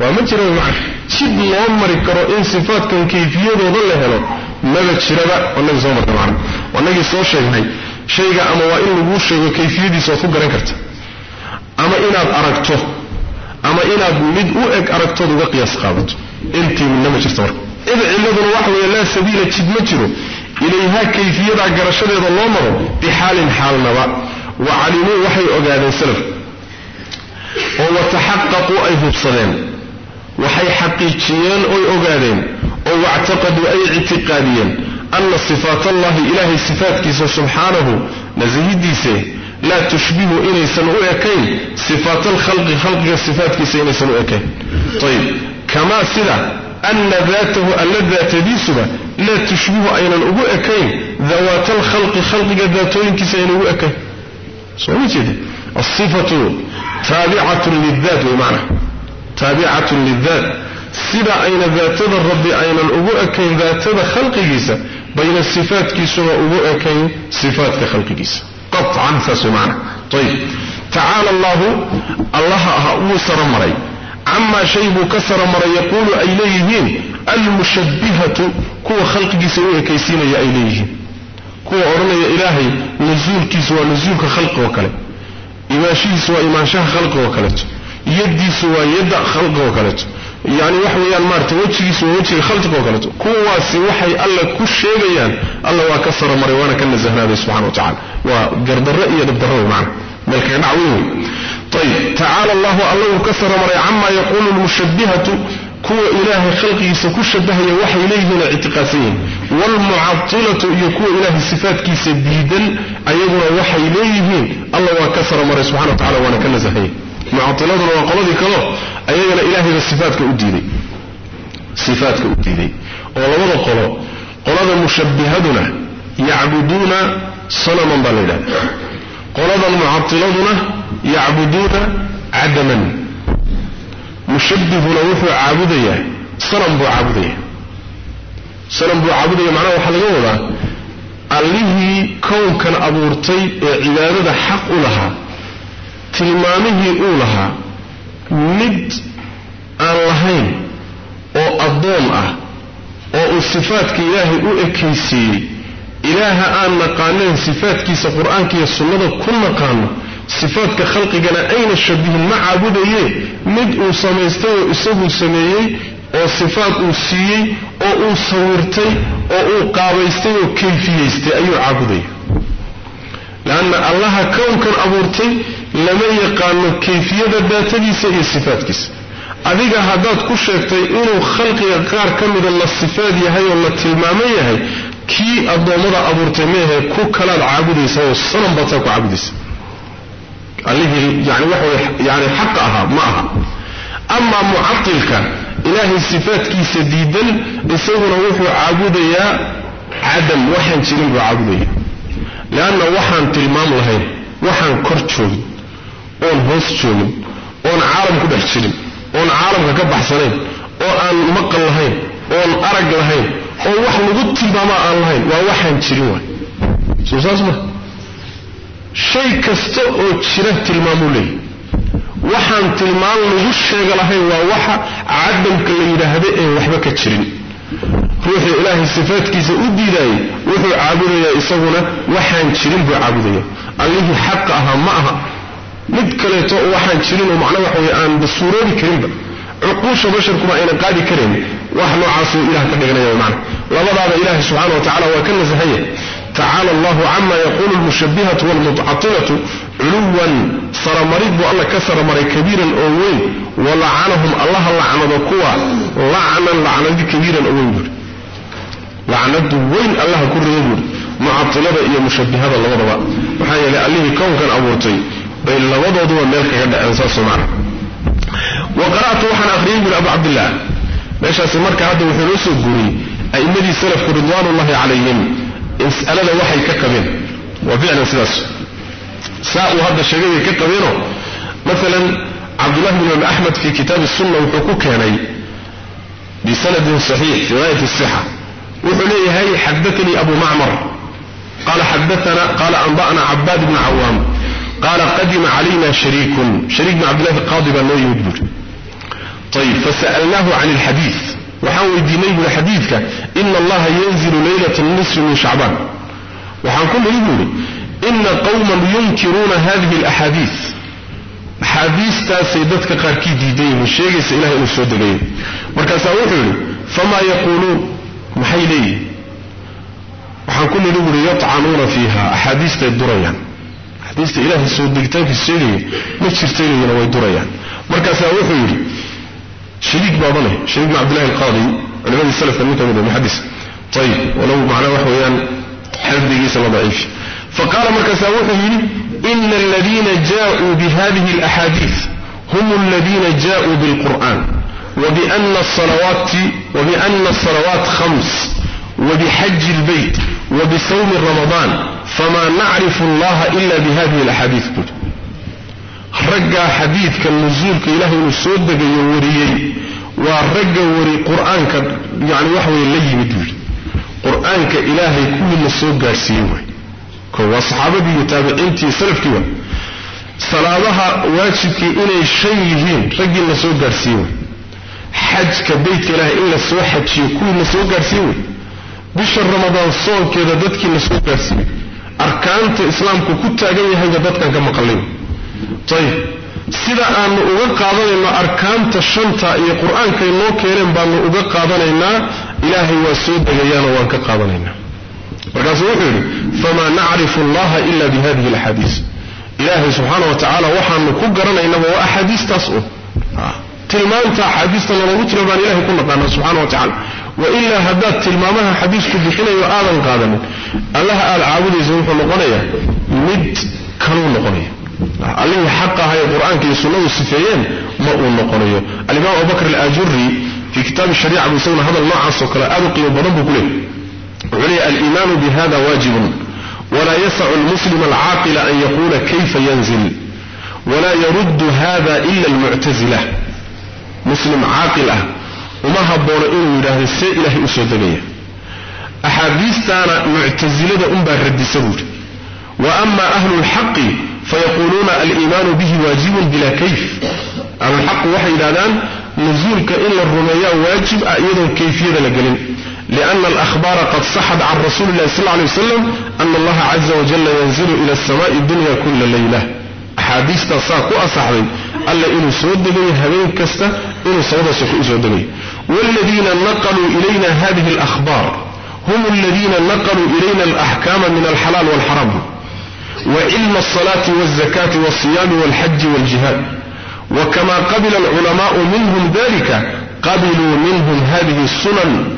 waa ma jira macna jid loo mari karo in sifaadkan kayfiyadooda la helo maba jiraba wanagii soo marta macna wanagii soo sheegnay. Shayga ama waa in laguu sheego kayfiyadiisa ood ku garan karta. Ama inaad aragto ama inaad mid u eg aragtood uga qiyaas qaadato. Intii midna ma jirto marka. Id cilladuna waxa weeye laa sabiila jid ma jiro. Ilayhaa kayfiyadaa garashadeeda loo maro bixaalin xaalnaba wa calimuu waxay ogaadeen salafku oo wataxaqaquu ay hubsadeen. Waxay xaqiijiyeen oy ogaadeen. Oo wactaqaduu ay ictiqaadiyeen. Ana sifaat allahi ilaahay sifaatkiisa subxaanahu nasahidiise laa tushbihu inaysan u ekayn. Sifaat alkhalqi khalqiga sifaatkiisa inaysan u ekayn. Ayib kamaa sida ana daatahu alla daatadiisuba laa tushbihu aynan ugu ekayn. Dawaat alkhalqi khalqiga daatooyinkiisa aynan ekayn soo ma jeedi asifatu taabicatun lidaat way macna taabicatun lidaat sida ayna daatada rabbi aynan ugu ekayn daatada khalqigiisa bayna sifaatkiisuna ugu ekayn sifaatka khalqigiisa qacan saas way macana ayib tacaala allahu allaha ah wuu saramaray camaa shay buu ka saramaray yaquulu ay leeyihiin almushabbihatu kuwa khalqigiisa u ekaysiinaya ay leeyihiin kuwa odhanaya ilaahay nusuulkiisu waa nusuulka khalqi oo kale. Imaanshihiisu waa imaanshaha khalqi oo kaleeto yaddiisu waa yadda khalqi oo kaleeto yani wax weeyaan maarata wejigiisu waa wejiga khalqiga oo kaleeto kuwaasi waxay alla ku sheegayaan alla waa ka saramaray waana ka nasahnaaday subxana wa tacala waa gardarro iyo dhibdarro wey macana meel kaga dhac weyn. Wey ayib tacaala allahu alla wuu ka saramaray camaa yaquulu lmushabbihatu kuwa ilaahay khalqigiisa ku shabahaya waxay leeyihiin oo ictiqaadsan yihiin. Waalmucatilatu iyo kuwa ilaahay sifaatkiisa diidan ayaguna waxay leeyihiin alla waa ka saramaray subxana wa tacala waana ka nasahaya mucatiladuna waa qoladii kalo ayagana ilaahayba sifaatka u diiday. Sifaatka u diiday. Oo labada qolo qolada mushabbihaduna yacbuduuna sanaman baa la yidhahda qoladan mucatiladuna yacbuduuna cadaman mushabbihuna wuxuu caabudayaa sanam buu caabudaya sanam buu caabudaya macnaha waxaa laga wadaa allihii kownkan abuurtay ee cibaadada xaq u lahaa tilmaamihii uu lahaa mid aan lahayn oo addoon ah oo uu sifaadka ilaahay u ekaysiiyey ilaaha aan naqaanayn sifaadkiisa qur'aanka iyo sunnada ku naqaano sifaadka khalqigana ayna shabihin ma caabudaye mid uu samaystay oo isaguu sameeyey oo sifaad uu siiyey oo uu sawirtay oo uu qaabaystay oo kayfiyaystay ayuu caabudaya leanna allaha kownkan abuurtay lama yaqaano kayfiyada daatadiisa iyo sifaadkiisa. Adiga haddaad ku sheegtay inuu khalqiga qaar ka mida la sifaad yahay oo la tilmaaman yahay kii addoommada abuurtay meehe ku kalaad caabudaysa oo sanam baad saa ku caabudaysa allihii yani waxa way yani xaqa ahaa ma aha. Amaa mucatilka ilaahay sifaadkiisa diidan isaguna wuxuu caabudayaa cadam waxaan jirin buu caabudaya leanna waxaan tilmaam lahayn waxaan kor joogin oon hoos joogin oon caalam ku dhex jirin oon caalamka ka baxsanayn oo aan maqal lahayn oon arag lahayn oo wax lagu tilmaamaa aan lahayn waa waxaan jirin waay. Soo saas ma shay kasta oo jira tilmaamuu leeyahy waxaan tilmaam lagu sheega lahayn waa waxa cadamka la yidhaahda een waxba ka jirin. Ruuxii ilaahay sifaadkiisa u diidaayey wuxuu caabudayaa isaguna waxaan jirin buu caabudaya allihii xaqa ahaa ma aha. Mid kaleeto oo waxaan jirinoo macna waxa wey aan basuuroobi karinba. Cuquusha basharkuma aynan qaadi karayn wax noocaasuu ilah ka dhiganaya mana labadaaba ilaahay subxana wa tacala waa ka nasahaya tacaala allahu cama yaquulu lmushabbihatu waalmutcatilatu culuwan saramarid buu alla ka saramaray kabiiran oo weyn walacanahum allaha lacnado kuwa lacnan lacnadi kabiiran oo weyn buuri lacnadu weyn allaha ku rido buuri mucatilada iyo mushabbihada labadaba maxaa yeelay allihii kownkan abuurtay bay labadooduba meel kaga dhaceen saasoo macna wa qara'tu waxaan akhriyey buuri abu cabdillah meeshaasi marka hadda wuxuu noo soo guuriyey a'immadii salafku ridwaanullahi calayhim mas'alada waxay ka qabeen. Waa ficlan sidaas. Saa uu hadda sheegay ka qabeenoo maalan cabdullahi bn imaam axmed fi kitaabi sunna wuxuu ku keenay bisanadin saxiix fi gaayat sixa wuxuu leeyahay xadaanii abu macmar qala xadaana qala anba'na cabaad bn cawaam qala qadima calayna shariikun. Shariik bn cabdillahi qaadi baa noo yimid buuri ayib fasa'alnaahu can alxadiid waxaan weydiinay buuri xadiidka ina allaha yanzilu leylata nisfi min shacbaan waxaan ku niri buuri ina qowman yunkiruuna hadihi alaxaadiid axaadiistaasay dadka qaarkii diidan yihiin sheegaysa ilahay inuu soo degayo markaasaa wuxuu yidhi famaa yaquuluun? Maxay leeyihiin waxaan ku niri buuri yatcanuuna fiiha axaadiistay durayaan. Axaadiista ilaahay soo degitaankiisa sheegaya ma jirtaynayana way durayaan. Markaasaa wuxuu yidhi hariik baaba leh. Harii bn abdilahi alqaadi culimadii salafka mid ka mid ah, muxadis ayib walow macnaha wax weeyaan xadigiisa la daciifi faqaala markaasaa wuxuu yidhi ina aladiina jaauu bihadihi alaxaadiid hum aladiina jaauu bilqur'an wbina asalawaat hams wbixaji اlbayt wbisawmi ramaضaan fama nacrifu اllaha ila bihadihi alaxaadiid buui بهذه الأحاديث رجع حديث كالنزول كإله نسود يوريي waa ragga wari qur-aanka yani waxa weye la yimid buu yidhi qur-aanka ilaahay kuwiina soo gaadhsiiyey waay ko waa saxaabadii iyo taabiciintii iyo salafkii waay salaadaha waajibkii inay shan yihiin raggiina soo gaadhsiiye way xajka beytka ilaahay in la soo xajiyo kuwiina soo gaadhsiiye way bisha ramadaan soonkeeda dadkiina soo gaadhsiiyey arkaanta islaamku ku taagan yahayba dadkan ka maqalay ayib sida aanu uga qaadanayno arkaanta shanta iyo qur'aankay noo keeneen baanu uga qaadanaynaa ilaahay waa soo degayaanoo waan ka qaadanaynaa. Markaasuu wuxuu yidhi famaa nacrifu allaha ila bi hadihi alaxaadiis ilaahay subxaana wa tacaala waxaanu ku garanaynaba waa axaadiistaas un tilmaanta axaadiista naloogu tila baan ilahay ku naqaana subxana wa tacala wa ilaa haddaad tilmaamaha xadiisku bixinayo aadan qaadanin allaha aad caabudaysa wuxuu noqonayaa mid kanuu noqonaya allihii xaq aha ee qur'aanka iyo sunnadu sifeeyeen ma uu noqonayo. Alimaam abubakr alajuri fii kitaabi shariica buu isaguna hadal noocaasoo kale aad u qiimo badan buu ku leeyay wuxuu leeyahy aliimaanu bihada waajibun wla yascu lmuslima alcaaqila an yaquula kayfa yanzil wla yaruddu hada ila almuctazila muslim caaqil ah uma haboono inuu yidhaahdo see ilaahay u soo degaya axaadiistaana muctasilada unbaa radisa buuri wa ama ahlu lxaqi fayaquuluuna aliimaanu bihi waajibun bila kayf ahlulxaqu waxay yidhahdaan nusuulka in la rumeeyaa waajib ah iyadoon kayfiyada la gelin لأن الأخبار قد صحت عن رسول الله صلى الله عليه وسلم أن الله عز وجل ينزل إلى السماء الدنيا كل ليلة أحاديث تصاق أصحابي ألا إنه سود لي هذين كستا إنه سود سود لي والذين نقلوا إلينا هذه الأخبار هم الذين نقلوا إلينا الأحكام من الحلال والحرام وعلم الصلاة والزكاة والصيام والحج والجهاد وكما قبل العلماء منهم ذلك قبلوا منهم هذه السنن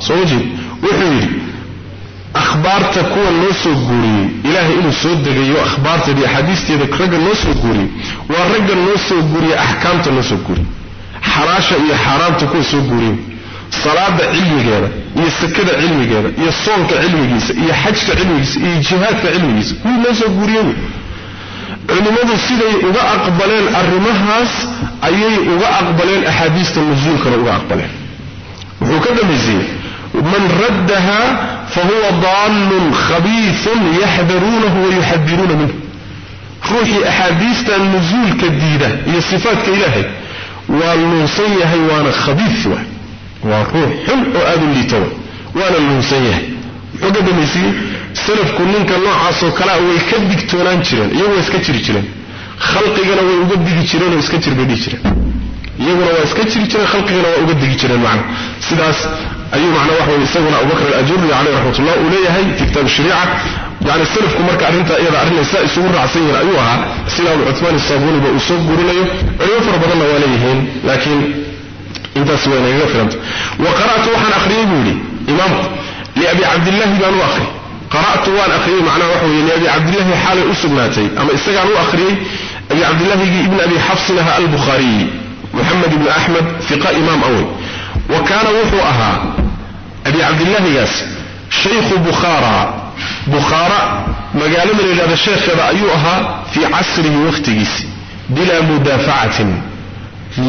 soo ma jeed wuxuu yidhi akhbaarta kuwa noo soo guuriyey ilaahay inuu soo degayo akhbaarteeda iyo axaadiisteeda ragga noo soo guuriyey waa ragga noo soo guuriyey axkaamta noo soo guuriyey xalaasha iyo xaaraamta kuwa soo guuriyey salaada cilmigeeda iyo sakada cilmigeeda iyo soonka cilmigiisa iyo xajka cilmigiisa iyo jihaadka cilmigiisa kuwii noo soo guuriyey wey. Culimmadu siday uga aqbaleen arrimahaas ayay uga aqbaleen axaadiista nusuulkana uga aqbaleen. Wuxuu ka dambaysiyey man raddaha fahuwa daallun khabiisun yaxdaruunahu wayuxadiruuna minhu. Ruuxii axaadiistan nusuulka diida iyo sifaatka ilaahay waa luunsan yahay waana khabiis waay waa ruux xun oo aada u liita way waana luunsan yahay. Muxuu ka dambaysiyey salafku ninka noocaasoo kalea way ka digtoonaan jireen iyagu waa iska jiri jireen. Khalqigana way uga digi jireen oo iska jir bay dhihi jireen. Iyaguna waa iska jiri jireen khalqigana waa uga digi jireen macna. Sidaas ayuu macna waxa weye isaguna abubakr alajuri caleyh raxmatullah uu leeyahay fi kitaab shariica. Yani salafku marka arrintaa iyada arrinaysa isugu raacsan yihiin ayuu ahaa. Sida abu cuthmaan isaabuniba uu soo guurinayo. Culimo fara badanna waa leeyihiin laakiin intaas waa inagaga filanta wa qara'tu waxaan akhriyey buu yidhi imaamku liabi cabdillahi baan u akhriyey. Qara'tu waan akhriyey macnaha waxa weye liabi cabdillahi xaalay u sugnaatay ama isagaan u akhriyey abi cabdillahigii ibn abi xafsin aha albukhaariyi muxamed ibni axmed fiqa imaam awey wa kaana wuxuu ahaa abi cabdillahigaas shaykhu bukhaara bukhaara magaalada la yidhahda sheekheeda ayuu ahaa fii casrihi wakhtigiisi bilaa mudaafacatin.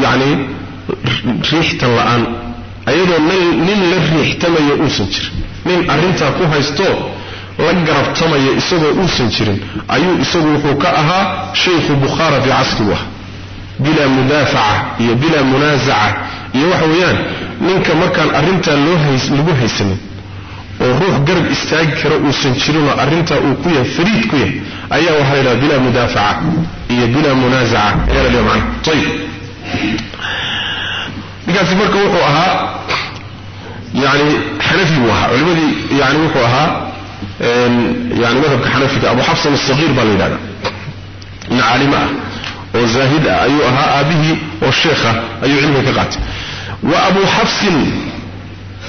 Yacni riixtan la'aan ayadoo nin la riixtamaya uusan jirin. Nin arrintaa ku haysto la garabtamaya isagoo uusan jirin ayuu isagu wuxuu ka ahaa shaykhu bukhaara fii casrigu ah. Bilaa mudaafaca iyo bilaa munaasaca iyo waxa weeyaan ninka markaan arrintaa loo lagu haysanin oo ruux garab istaagi kara uusan jirinoo arrintaa uu ku yahay fariid ku yahay ayaa waxaa la yidhaha bilaa mudaafaca iyo bilaa munaasaca. Ayaa la dhiha macna ayib ninkaasi marka wuxuu ahaa yani xanafi buu ahaa. Culimadii yani wuxuu ahaa yani madhabka xanafiga abu xafsan asagiir baa la yidhahda nin caalimo ah oo zaahid ah ayuu ahaa aabihii oo sheekha ayuu cilmiga ka qaatay. Wa abu xafsin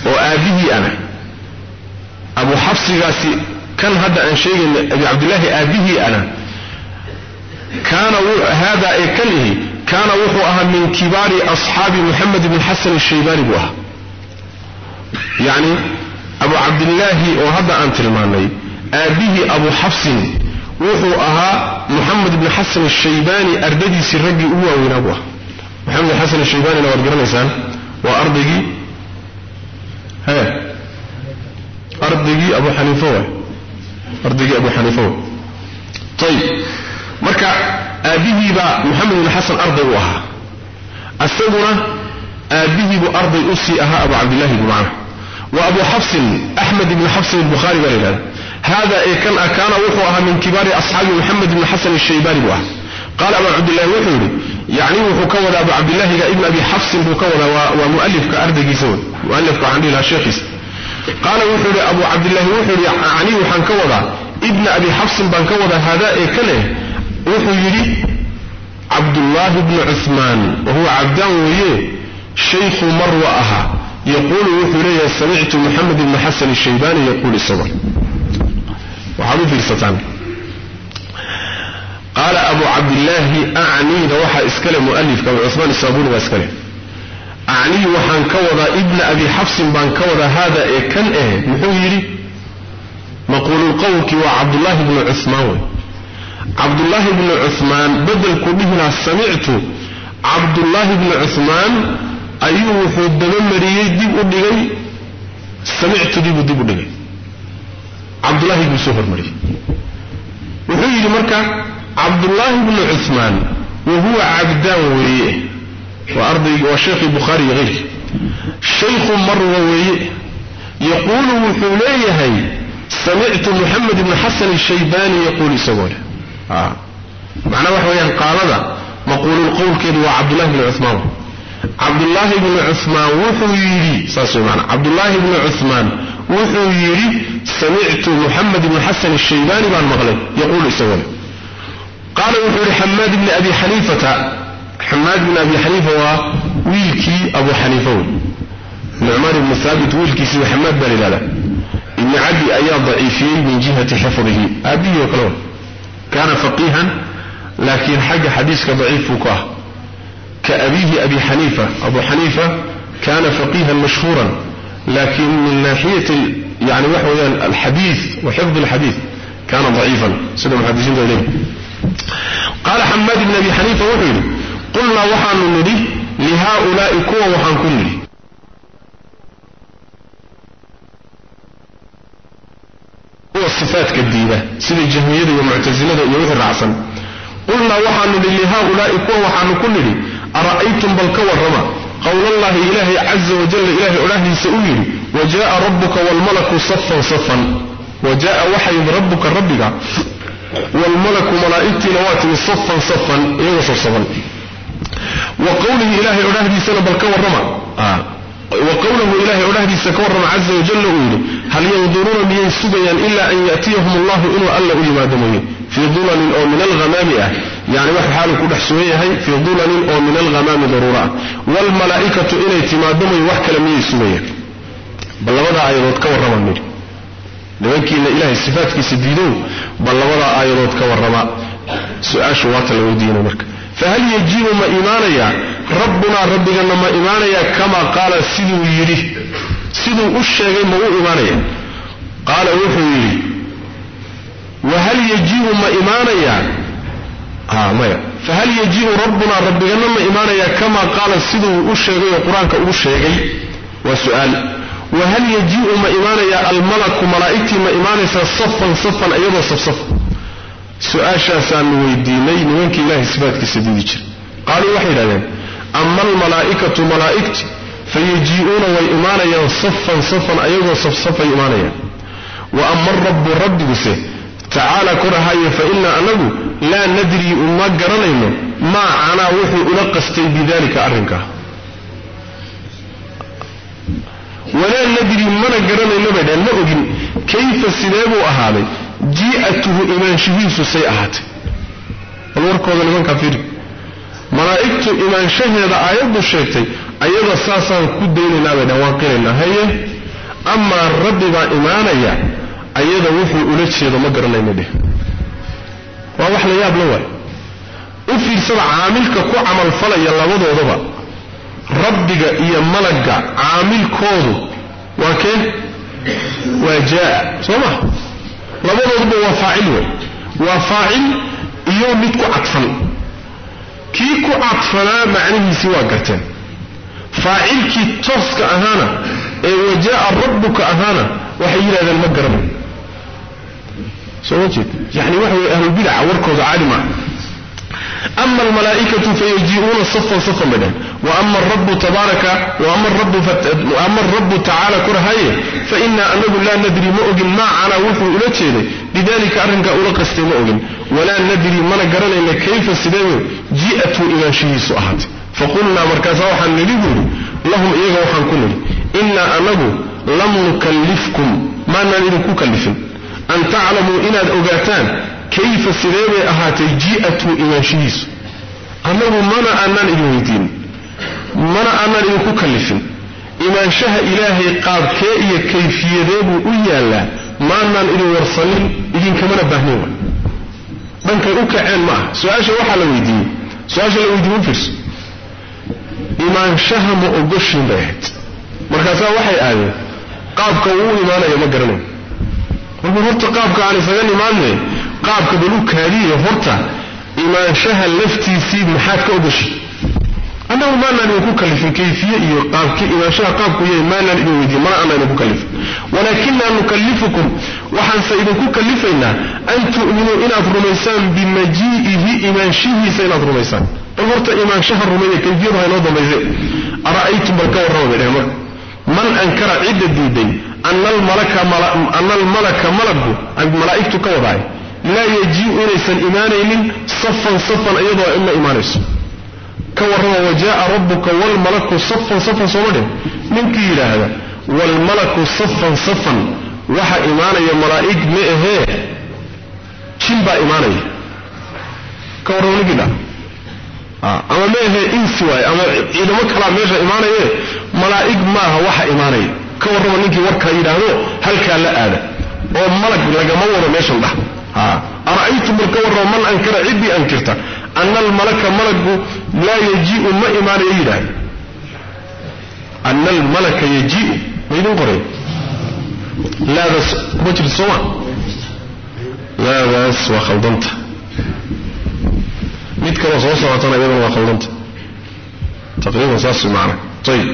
oo aabihii ana. Abu xafsigaasi kan hadda aan sheegayna abi cabdillaahi aabihii ana. Kaana hada ee kan ihi kaana wuxuu ahaa min kibaari asxaabi muxamed bn xasan ashaybaani buu ahaa. Yacni abu cabdillaahi oo hadda aan tilmaanay aabihii abu xafsin wuxuu ahaa muxamed bni xasan ashaybaani ardadiisii raggii ugu waaweynaa buu ahaa. Maxamed xasan ashaybaanina waad garanaysaan waa ardaygii he? Ardaygii abu xaniifa waay. Ardaygii abu xaniifa waay. Ayib marka aabbihiibaa maxamed ibn xasan arday u ahaa. Isaguna aabbihiibuu arday u sii ahaa abu cabdillahi bnu macna wa abu xafsin axmed ibni xafsin albukhaari baa la yidhahda hada ee kan ah kaana wuxuu ahaa min kibaari asxaabi maxamed ibni xasan ashaybaani buu ahaa. Qaala abu cabdillahi wuxuu yidhi yacni wuxuu ka wadaa abu cabdillahiga ibn abi xafsin buu ka wadaa waa mualifka ardaygiisa wey mualifka waxaan dhihi lahaa sheekhiisa. Qaala wuxuu yidhi abu cabdillahi wuxuu yidhi yacni waxaan ka wadaa ibna abi xafsin baan ka wadaa hada ee kan eh wuxuu yidhi cabdullaahi bnu cumaan wa cabdaan weeye shaykhu marwa ahaa yaquulu wuxuu leeyahay samictu moxamed ibni xasan ashaybaani yaquul isagoo waxaad u fiirsataan. Qaala abu cabdillaahi acniida waxaa iskale mualifka abu cumaan isaabuni baa iskale acnii waxaan ka wadaa ibna abi xafsin baan ka wadaa haada ee kan eh. Muxuu yidhi maquululqowlki waa cabdullaahi bnu cumaan wey cabdullaahi bnu cumaan bedelku dhihinaa samictu cabdullaahi bnu cumaan ayuu wuxuu dabamariyey dib u dhigay. Samictu dibuu dib u dhigay. Cabdullaahi buu soo hormariyey. Wuxuu yidhi marka cabdullaahi bnu cumaan wa huwa cabdaan weeye. Waa arday waa sheekhii bukhaari iyo keyrkii shaykhu marwa weeye. Yaquulu wuxuu leeyahay samictu muxamed ibnu xasan ashaybaani yaquul isagoo leh macnaa waxa weeyaan qaalada maquulul qowlkeedu waa cabdullahi bnu cumaan cabdullaahi bnu cumaan wuxuu yidhi saas wey maanaa cabdullaahi bnu cumaan wuxuu yidhi samictu muxamed ibnu xasan ashaybaani baan maqlay. Yaquulu leh qaala wuxuu yidhi xamaad ibni abi xaniifata. Xamaad ibni abi xaniifa waa wiilkii abu xaniifa wey nucmaan ibni haabit wiilkiisii xamaad baa la yidhahdaa ibni cabdi ayaa daciifiyey min jihati xifdihi aabihii oo kale kaana faqiihan laakiin xagga xadiiska daciif buu ku ah ka abiihi abi xaniifa abu xaniifa kana faqiihan mashhuuran laakiin min naaxiyati yani waxa weeyaan alxadiid wa alxadiid kana daciifan sida muxadisiintu ay qaala xamaad ibn abi xaniifa wuxuu yidhi qulnaa waxaanu nidhi lihaulaai kuwa waxaan ku nidhi kuwa sifaatka diida sida jahmiyada iyo muctasilada iyo wixii raacsan. Qulnaa waxaanu nidhi lihaulaai kuwa waxaanu ku nidhi ara'aytum bal ka warrama? Qowlallaahi ilaahay caza wajalla ilaahay odhahdiisa u yidhi wa jaaa rabbuka waalmalaku safan safan wa jaaa waxa rabbuka rabbiga waalmalaku malaa'igtiina waa timi safan safan iyagoo safsaban wa qowlihi ilaahay odhahdiisana bal ka warrama wa qowlahu ilahay odhahdiisa ka warrama caza wajalla uu yidhi hal yanduruuna miyay sugayaan ilaa an ya'tiyahum allahu inuu alla u yimaado mooye? Fii dulalin oo min alghamaami ah. Yani wax xaalu ku dhex sugan yahay fii dulalin oo min alghamaami daruura ah. Waalmalaa'ikatu inay timaado mooye wax kale miyay sugayaan? Bal labadaa aayadood ka warrama midhi nimankiina ilahay sifaatkiisa diidow bal labadaa aayadood ka warrama. Su'aashu waata la weydiinay marka fahal yajibu ma imaanayaa rabbunaa rabbigana ma imaanayaa kamaa qaala siduu yidhi siduu u sheegay ma u imaanaya qaala wuxuu yidhi wahal yajibu ma imaanayaa maya fahal yajibu rabbunaa rabbigana ma imaanayaa kamaa qaala siduu u sheegay oo qur'aanka ugu sheegay waa su'aal wahal yajiu ma imaanayaa almalaku malaa'igtii ma imaanaysaa safan safan iyadoo safsaf su'aashaasaanu weydiinay nimankii ilahay sifaatkiisa diidi jira qaaluu waxay yidhahdeen ama almalaa'ikatu malaa'igti fayajii'uuna way imaanayaan safan safan ayagoo safsafay imaanayaan. Wa ama alrabbu rabbiguse tacaala korahaye fa inaa anagu laa nadrii uma garanayno maa canaa wuxuu ula qastay bidalika arrinkaa. Walaa nadri mana garanayno bay dhaheen ma ogin kayfa sidee buu ahaaday jii'atuhu imaanshihiisu say ahaatay. Warkooda nimankaa fiiri. Malaa'igtu imaanshaheeda aayaddu sheegtay ayada saasaan ku daynaynaa bay dhaheen waan qiraynaa haye amaa rabbi baa imaanaya ayada wuxuu ula jeedo ma garanayno dheh waa wax la yaab la waay u fiirsada caamilka ku camalfalaya labadoodaba rabbiga iyo malagga caamilkoodu waa kee? Waa jaa. Soo ma labadooduba waa faacil wey waa faacil iyo mid ku cadfan kii ku cadfanaa macnihiisii waa garteen. Faacilkii tooska ahaana ee wajaaa rabbuka ahaana waxay yidhahdeen ma garanay soo ma jeed? Yani waxa weye ahlulbidaca warkooda caali maaha ama almalaa'ikatu fayajii'uuna safan safan bay waama arabu tacaala kurahaye fainaa anagu laa nadri ma ogin maa canaa wuxuu ula jeeday bidalika arrinkaa ula qastay ma ogin. Walaa nadri mana garanayna kayfa sideedu ji'atu imaanshihiisu ahaatay. Faqulnaa markaasaa waxaan nidhi buuri lahum iyaga waxaan ku nidhi innaa anagu lam nukallifkum maanaan idinku kallifin. An taclamuu inaad ogaataan kayfa sidee bay ahaatay ji'atu imaanshihiisu annagu mana aanaan idin weydiin mana aanaan idinku kallifin. Imaanshaha ilaahay qaabkee iyo kayfiyadee buu u yaallaa. Maanaan idin warsanin idinkamana baahnin wa? Dhankay u kaceen ma ah. Su'aasha waxaa la weydiiyey. Su'aasha la weydiiye u imaanshaha ma ogoshin bay ahayd. Markaasaa waxay aadeen qaabka uu u imaanayo ma garanayo markuu horta qaabka aan isaga nimaadne qaabka bal u kaadiye horta imaanshaha laftiisii maxaad ka ogashay annagu maanaan idinku kallifin kayfiye iyo qaabki imaanshaha qaabku yahay maanaan idin weydiin mana aanaan idinku kallifin walaakinaa nukallifukum waxaanse idinku kallifaynaa an tu'minuu inaad rumaysaan bimajii'ihi imaanshihiisa inaad rumaysaan. Bal horta imaanshaha rumeeya kayfiyadu haynoo dambayse. Ara'aytum bal ka warrama bay dhehen marka. Man ankara cidda diiday ana almalaka malagu malaa'igtu ka wadaay. Laa yajii'u inaysan imaanaynin safan safan iyadoo ima imaanayso ka warrama wajaaa rabbuka waalmalaku safan safan sooma dheh ninkii yidhaahda waalmalaku safan safan waxa imaanaya malaa'ig ma ahee? Jin baa imaanaya. Ka warrama ninkii dha. Ama ma ahee insi waaye ama ciidamo kalaa meesha imaanaye? Malaa'ig maaha waxa imaanaya. Ka warrama ninkii warkaa yidhaahdo halkaa la aada. Oo malag lagama wado meeshan dhah ara'aytum bal warrama man ankara ciddii ankirta ana almalaka malagu laa yajii'u ma imaanayo yidhaahda ana almalaka yajii'u ma idin qoray laadaas kuma jirto sooma laadaas waa khaldanta. Mid kaloo soo socotana iyaduna waa khaldanta. Taqriiban saas macna. Ayib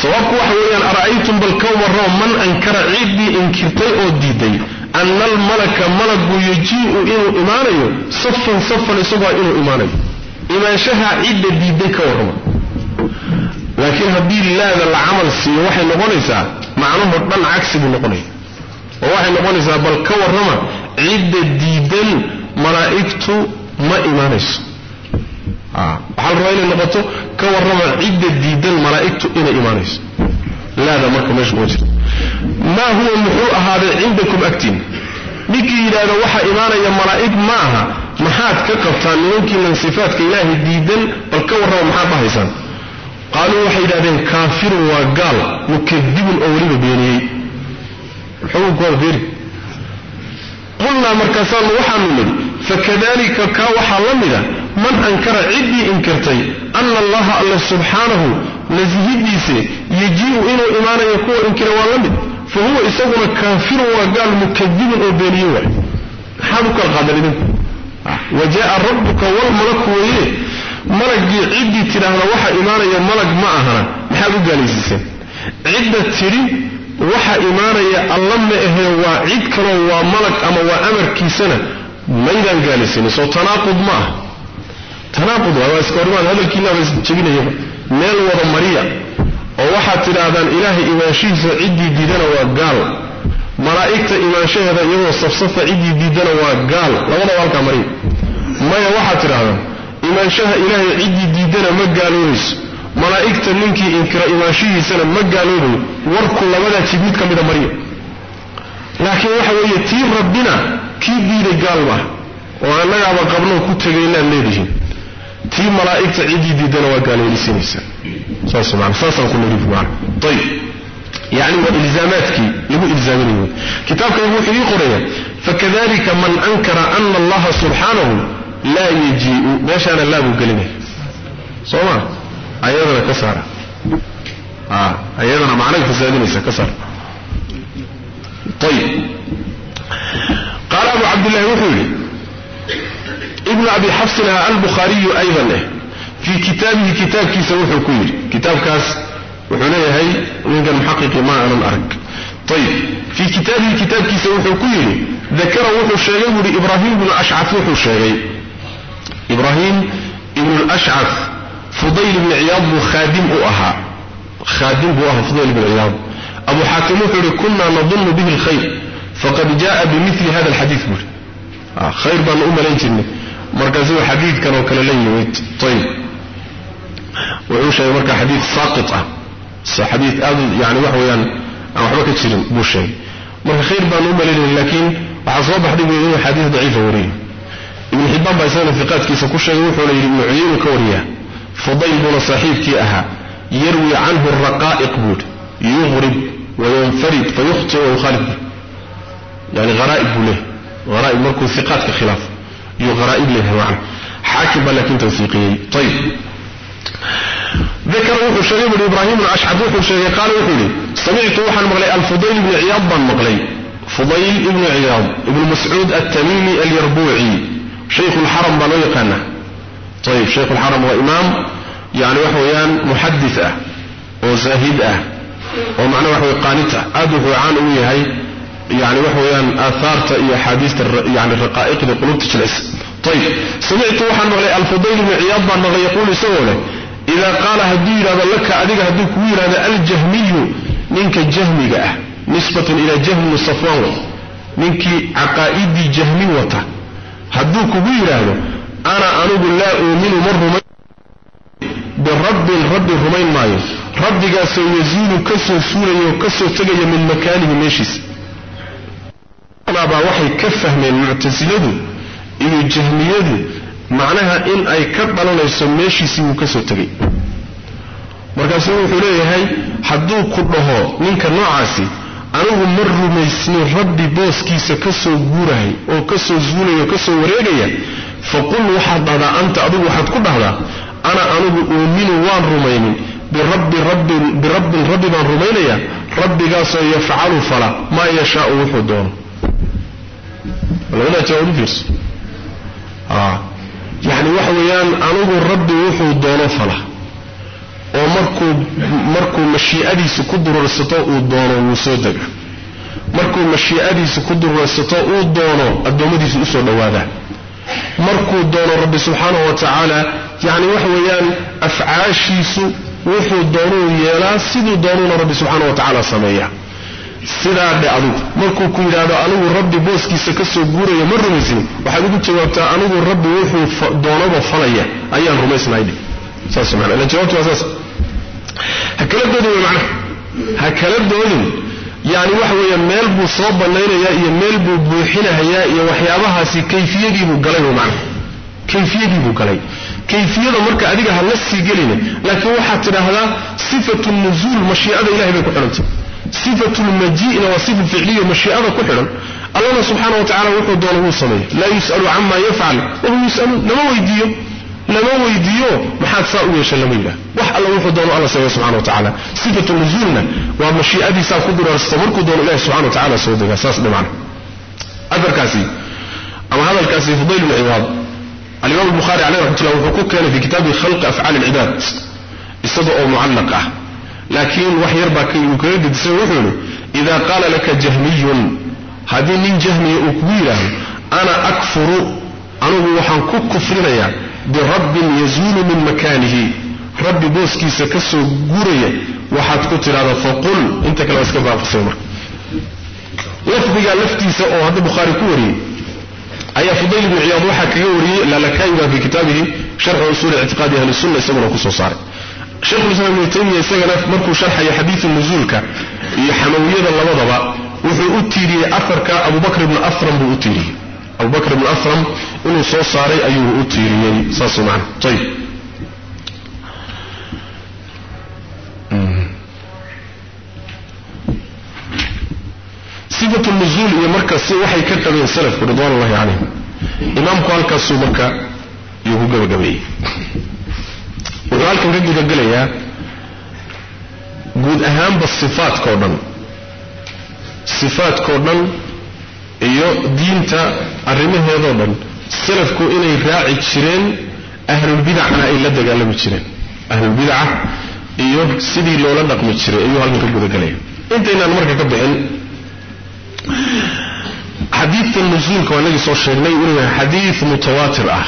sawaabku waxa weeyaan ara'aytum bal ka warrama man ankara ciddii inkirtay oo diiday ana almalaka malagu yajii'u inuu imaanayo safan safan isagoo inuu imaanayo. Imaanshaha cidda diiday ka warrama. Laakiin haddii laada la camal siiyo waxay noqonaysaa macnuhu dhan cagsi buu noqonaya. Oo waxay noqonaysaa bal ka warrama cidda diidan malaa'igtu ma imaanayso. Waxaa la rabaa inay noqoto ka warrama cidda diidan malaa'igtu inay imaanayso. Laada marka meesha kuma jirta maa huwa muxuu ahaaday cindakum agtiin? Ninkii yidhaahda waxa imaanaya malaa'ig ma aha maxaad ka qabtaan nimankiinan sifaadka ilaahay diidan bal ka warrama maxaad dhahaysaan qaaluu waxay yidhahdeen kaafirun waa gaal mukadibun oo weliba beeniyey. Xukunkooda fiiri qulnaa markaasaanu waxaanu nidhi fakadalika kaa waxaa la mida man ankara ciddii inkirtay ana allaha alla subxaanahu nasihidiise yajii'u inuu imaanayo kuwa inkira waa la mid fa huwa isaguna kaafirun waa gaal mukadibun oo beeniye waay. Maxaad u kala qaadan idinku? Wa jaaa rabbuka walmalaku weeye. Malagii ciddii tidhaahda waxa imaanaya malag ma ahana. Maxaad u gaalaysiiseen cidda tidhi waxa imaanaya alla ma ahee waa cid kaloo waa malag ama waa amarkiisana maydaan gaalaysanin soo tanaaqud ma ah tanaaqud waa iska horimaad hadalkiinaaba isjebinayaba meel wada mariya oo waxaad tidhaahdaan ilaahay imaanshihiisa ciddii diidana waa gaal. Malaa'igta imaanshaheeda iyagoo safsafa ciddii diidana waa gaal. Labadaba halkaa mariya. Maya waxaad tidhahdaan imaanshaha ilaahay ciddii diidana ma gaaloobayso malaa'igta ninkii inkira imaanshihiisana ma gaaloobayo warku labadaa jib mid ka mida mariya. Laakiin waxa weeye tii rabbina kii diiday gaal maah oo annagaaba qabnoo ku tegaynaad leedihiin tii malaa'igta ciddii diidana waa waa ilzaamaadkii lagu ilzaaminayo kitaabkaygu wuxuu ii qoraya fakadalika man ankara ana allaha subxaanahu laa yajii'u. Meeshaana laa buu gelinaya soo ma? Ayadana ka saara. Ayadana macnay fasaadinaysa ka saara ayib qaala abu cabdillahi wuxuu yidhi ibnu ibnu abi xafsin ah albukhaariyu aydan eh. Fii kitaabihi kitaabkiisa wuxuu ku yidhi kitaabkaas wuxuu leeyahay ninkan muxaqiqi ma aanan arag. Ayib fii kitaabihi kitaabkiisa wuxuu ku yidhi dakara wuxuu sheegay buuhi ibraahim ibnu ashcaf wuxuu sheegay. Ibraahim ibnu lashcaf fudayl ibni ciyaad buu khaadim u ahaa. Khaadim buu ahaa fudayl ibni ciyaad abu xaatim wuxuu yihi kunaa nadunnu bihi alkhayr faqad jaa bimili hada alxadiid buuhi khayr baanu u malayn jirnay. Markaasuu xadiidkan oo kale la yimid. Ayib wuxuu sheegay marka xadiid saaqit ah. Xadiid aad yani wax weeyaan aan waxba ka jirin buu sheegay. Marka khayr baanu u malaynayna laakiin waxaa soo baxday buu inuu xadiid daciifa wariyo ibnu xibbaan baa isagana fiqaadkiisa ku sheegay wuxuuna yidhi ibnu ka wariyaa fudayl buuna saaxiibkii ahaa. Yarwi canhu raqaa'iq buuhi yuqrib wayanfarid fayukhti wayukhaalif yani haraa'ib buu leehay haraa'ib markuu iqaadka khilaafo iyuu haraa'ib leeyahay macna xaakim baa laakiin tawfiiqiyey ayib dakara wuxuu sheegay buuhi ibraahim ashcad wuxuu sheegay qaala wuxuu yidhi samictu waxaan maqlay alfudayl ibni ciyaad baan maqlay fudayl ibnu ciyaad ibnu mascuud altamimi alyarbuuci shaykhu lxaram baa loo yaqaana ayib shaykhu lxaram waa imaam yani waxa weeyaan muxadis ah oo zaahid ah oo macnaa waxa wey qaanit ah aad wuxuu caan ugu yahay yani waxa weeyaan aahaarta iyo axaadiista yani raqaa'iqda qulubta jilaysa ayib samictu waxaan maqlay alfudayl ibnu ciyaad baan maqlay yaquulu isagoo leh idaa qaala hadduu yidhahdo laka adiga hadduu kugu yidhahdo aljahmiyu ninka jahmiga ah nisbatun ilaa jahmi bnu safwaan wey ninkii caqaa'idii jahmi wata hadduu kugu yidhaahdo ana anigu laa uuminu ma rumayn birabbin rabbi rumayn maayo. Rabbigaasoo yaziilu ka soo suulaya oo ka soo tegaya min makaanihi meeshiisa baa waxay ka fahmeen muctasiladu iyo jahmiyadu macnaha in ay ka dhalanayso meeshiisii wuu ka soo tegay. Markaasuu wuxuu leeyahay hadduu ku dhaho ninka noocaasi anigu ma rumaysnin rabbi booskiisa ka soo guurahay oo ka soo zuulaya oo ka soo wareegaya. Faqul waxaad dhahdaa anta adigu waxaad ku dhahdaa ana anigu uuminu waan rumaynin. Birabbi rabbin birabbin rabbi baan rumaynayaa rabbigaasoo yafcalu fala maa yashaau wuxuu doono labadaa jawaab u fiirso. Yacni waxa weeyaan anigu rabbi wuxuu doono fala oo markuu markuu mashii'adiisa ku durursato uu doono wuu soo dega. Markuu mashii'adiisa ku durursato uu doono addoommadiisu u soo dhowaadaa markuu doono rabbi subxaanahu wa tacaala yacni waxa weeyaan afcaashiisu wuxuu doonuu yeelaa siduu doonuuna rabbi subxaana wa tacaala sameeya sidaa dhe markuu ku yidhaahdo anigu rabbi booskiisa ka soo guuraya ma rumaysin. Waxaad ugu jawaabtaa anigu rabbi wuxuu doonaba falaya. Ayaan rumaysnahay dhe saas mana ila jawabtu waa saas. Ha kala doodin wey macnaha. Ha kala doodin. Yani waxa weeye meel buu soo bannaynayaa iyo meel buu buuxinahayaa iyo waxyaabahaasi kayfiyadiibuu galay wey macnaha. Kayfiyadiibuu galay. Kayfiyada marka adiga ha la sii geline laakiin waxaad tidhaahdaa sifatu nuzuul mashiicada ilahay bay ku xidhantay sifatu lmaji'na waa sifa ficliya mashiicada ku xidhan allana subxaana wa tacala wuxuu doono wuu sameeya laa yus'alu cama yafcal wahum yus'aluun lama weydiiyo lama weydiiyo. Maxaad saa u yeesha lama yidhaah. Wax alla wuxuu doono alla sameeya subxana wa tacala sifatu nuzuulna waa mashiicadiisaa ku duraarsta markuu doono ilahi subxana wa tacala soo degaa saas dhimacna afarkaasi ama hadalkaasi fudayl bn cibaad. Alimaam albukhari caleyh raxmatullah wuxuu ku keenay fi kitaabihi khalqi afcaali alcibaad isaga oo mucallaq ah laakiin wax yar baa uu kaga gedisay wuxuu yidhi idaa qaala laka jahmiyun haddii nin jahmiya uu kugu yidhaahdo ana akfuru anigu waxaan ku kufrinayaa birabbin yazuulu min makaanihi. Rabbi booskiisa ka soo guuraya waxaad ku tidhahdaa faqul inta kale waa iska baaqisay marka. Lafdigaa laftiisa oo hadda bukhaari ku wariyey ayaa fudayl ibnu ciyaad waxaa kaga wariyey lalakayi baa fi kitaabihi sharxu usuuli ictiqaadi ahli sunna isaguna ku soo saaray sheikhulislaam ibnu taymiya isagana markuu sharxaya xadiidu nuzuulka iyo xamawiyada labadaba wuxuu u tiiriyey afarka abubakr ibnu afram buu u tiiriyey. Abubakr ibnu afram inuu soo saaray ayuu u tiiriyey. Saas man ayb sifatu nuzuul iyo marka waxay ka qabeen salafku ridwan ullahi calayhim imaamku halkaasuu marka yuu ku gabagabeeyey wuxuu halkan ka gudagelayaa guud ahaanba sifaadkao dhan. Sifaadkao dhan iyo diinta arrimaheedoo dhan. Salafku inay raaci jireen ahlulbidacna ay la dagaalami jireen. Ahlulbidaca iyo sidii loola dhaqmi jiray ayuu halkan ka gudagalaya intaynaan marka ka bixin xadiidka nusuulka waa inagii soo sheegnay inuu yahay xadiid mutawaatir ah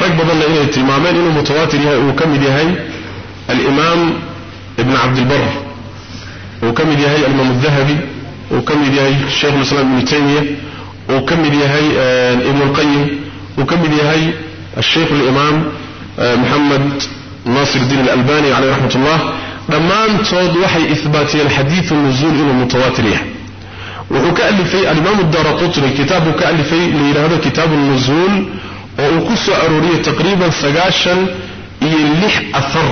rag badanna inay tilmaameen inuu mutawaatir yahay uu ka mid yahay alimaam ibn cabdilbar uu ka mid yahay alimaam adahabi uu ka mid yahay sheikhulislaam ibnu taymiya uu ka mid yahay ibnu lqayim uu ka mid yahay asheikh alimaam moxamed nasir diin alalbani caleyh raxmat ullah dhammaantood waxay ihbaatiyeen xadiidu nuzuul inuu mutawaatir yahay. Wuxuu ka alifay alimaamu daara qutni kitaabuu ka alifay la yidhaahdo kitaabu nuzuul oo uu ku soo arooriyey taqriiban sagaashan iyo lix ahar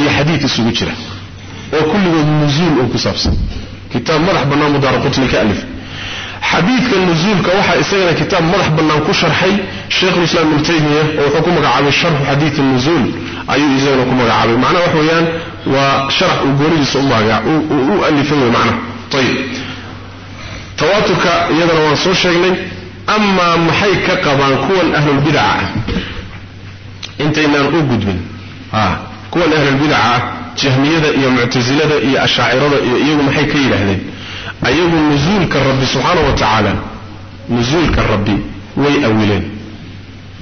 iyo xadiid isugu jira oo kulligood nuzuul oo ku saabsan. Kitaab madax bannaan buu daara qutni ka alifay. Xadiidka nuzuulka waxaa isagana kitaab madax bannaan ku sharxay sheikhulislaam ibnu taymiya oo wuxuu ku magacaabay sharxu xadiidi nuzuul ayuu isagana ku magacaabay. Macnaha wax weeyaan waa sharax uu goonidiisa u alifay wey macnaha. Ayib tawaaturka iyadana waan soo sheegnay amaa maxay ka qabaan kuwan ahlulbidaca ah? Intaynaan u gudbin. Kuwan ahlulbidaca ah jahmiyada iyo muctasilada iyo ashaacirada iyo iyagu maxay ka yidhaahdeen? Ayagu nusuulka rabbi subxaana wa tacaala nusuulka rabbi way awileen.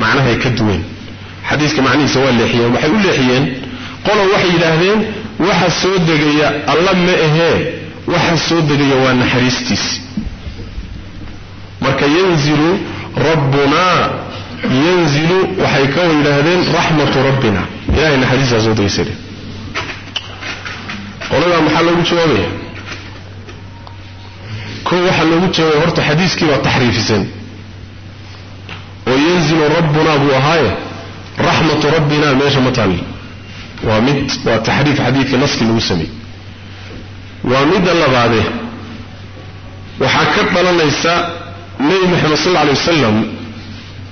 Macnahay ka duween. Xadiiska macnihiisa waa leexiyeen waxay u leexiyeen? Qolo waxay yidhaahdeen waxa soo degaya alla ma ahee. Waxa soo degaya waa naxariistiisi marka yanzilu rabbunaa yanzilu waxay ka yidhaahdeen raxmatu rabbina ilahay naxariistaa soo degaysade qoladaa maxaa loogu jawaabaya? Kow waxaa loogu jawaabaya horta xadiiskii baa taxriifiseen. Oo yanzilu rabbunaa buu ahaaye raxmatu rabbina meesha ma taali waa mid waa taxriif xadiidka naskii lagu sameeyey waa midda labaade waxaa ka dhalanaysa nebi moxamed sal alla alay wasalam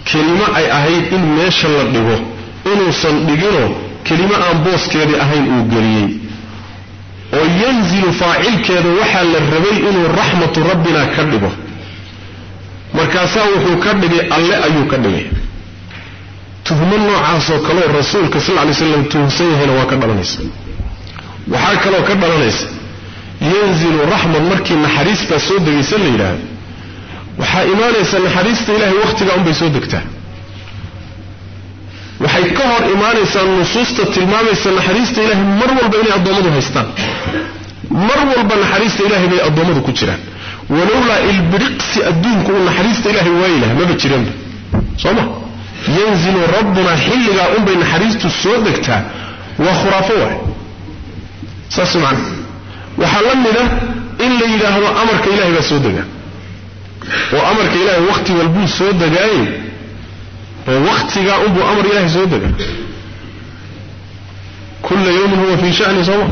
kelimo ay ahayd in meesha la dhigo inuusan dhiginoo kelimo aan booskeedii ahayn uu geliyey. Oo yanzilu faacilkeeda waxaa la rabay inuu raxmatu rabbina ka dhigo. Markaasaa wuxuu ka dhigay alle ayuu ka dhigay. Tuhmo noocaasoo kaleo rasuulka sal lay slam tuhmsan yahayna waa ka dhalanaysa. Waxaa kaloo ka dhalanaysa yanzilu raxmat markii naxariis baa soo degaysa la yidhaahdo waxaa imaanaysa naxariista ilahay wakhtigaa unbay soo degtaa. Waxay ka hor imaanaysaa nusuusta tilmaamaysa naxariista ilahay mar walba inay addoommadu haystaan. Mar walba naxariista ilahay bay addoommadu ku jiraan. Walowlaa ilbiriqsi adduunku uu naxariista ilahay waayi laha maba jireenba soo ma? Yanzilu rabbunaa xilligaa unbay naxariistu soo degtaa. Waa khuraafo waay. Saas macana waxaa la mida in la yidhaahdo amarka ilahay baa soo dega oo amarka ilahay wakhti walbuu soo degaaye oo wakhtigaa unbuu amar ilahay soo dega. Kulla yawmin huwa fii shani sooma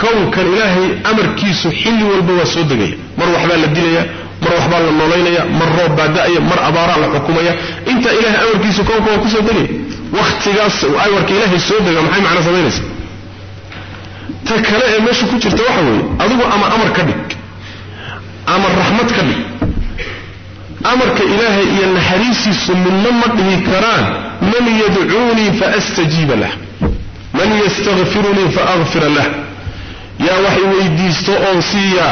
kownkan ilaahay amarkiisu xilli walba waa soo degaya. Mar waxbaa la dilaya mar waxbaa la noolaynaya mar roob baa da'aya mar abaaraa la xukumaya. Intaa ilahay amarkiisu kownka waa ku soo degaya wakhtigaas amarka ilaahay soo dega maxay macno samaynaysa? Ta kale ee meesha ku jirta waxa weeye adigu ama amar ka dhig ama raxmad ka dhig amarka ilaahay iyo naxariisiisu midna ma dhihi karaan man yadcuunii faastajiiba lah man yastakfirunii faakfira lah. Yaa wax i weydiisto oon siiya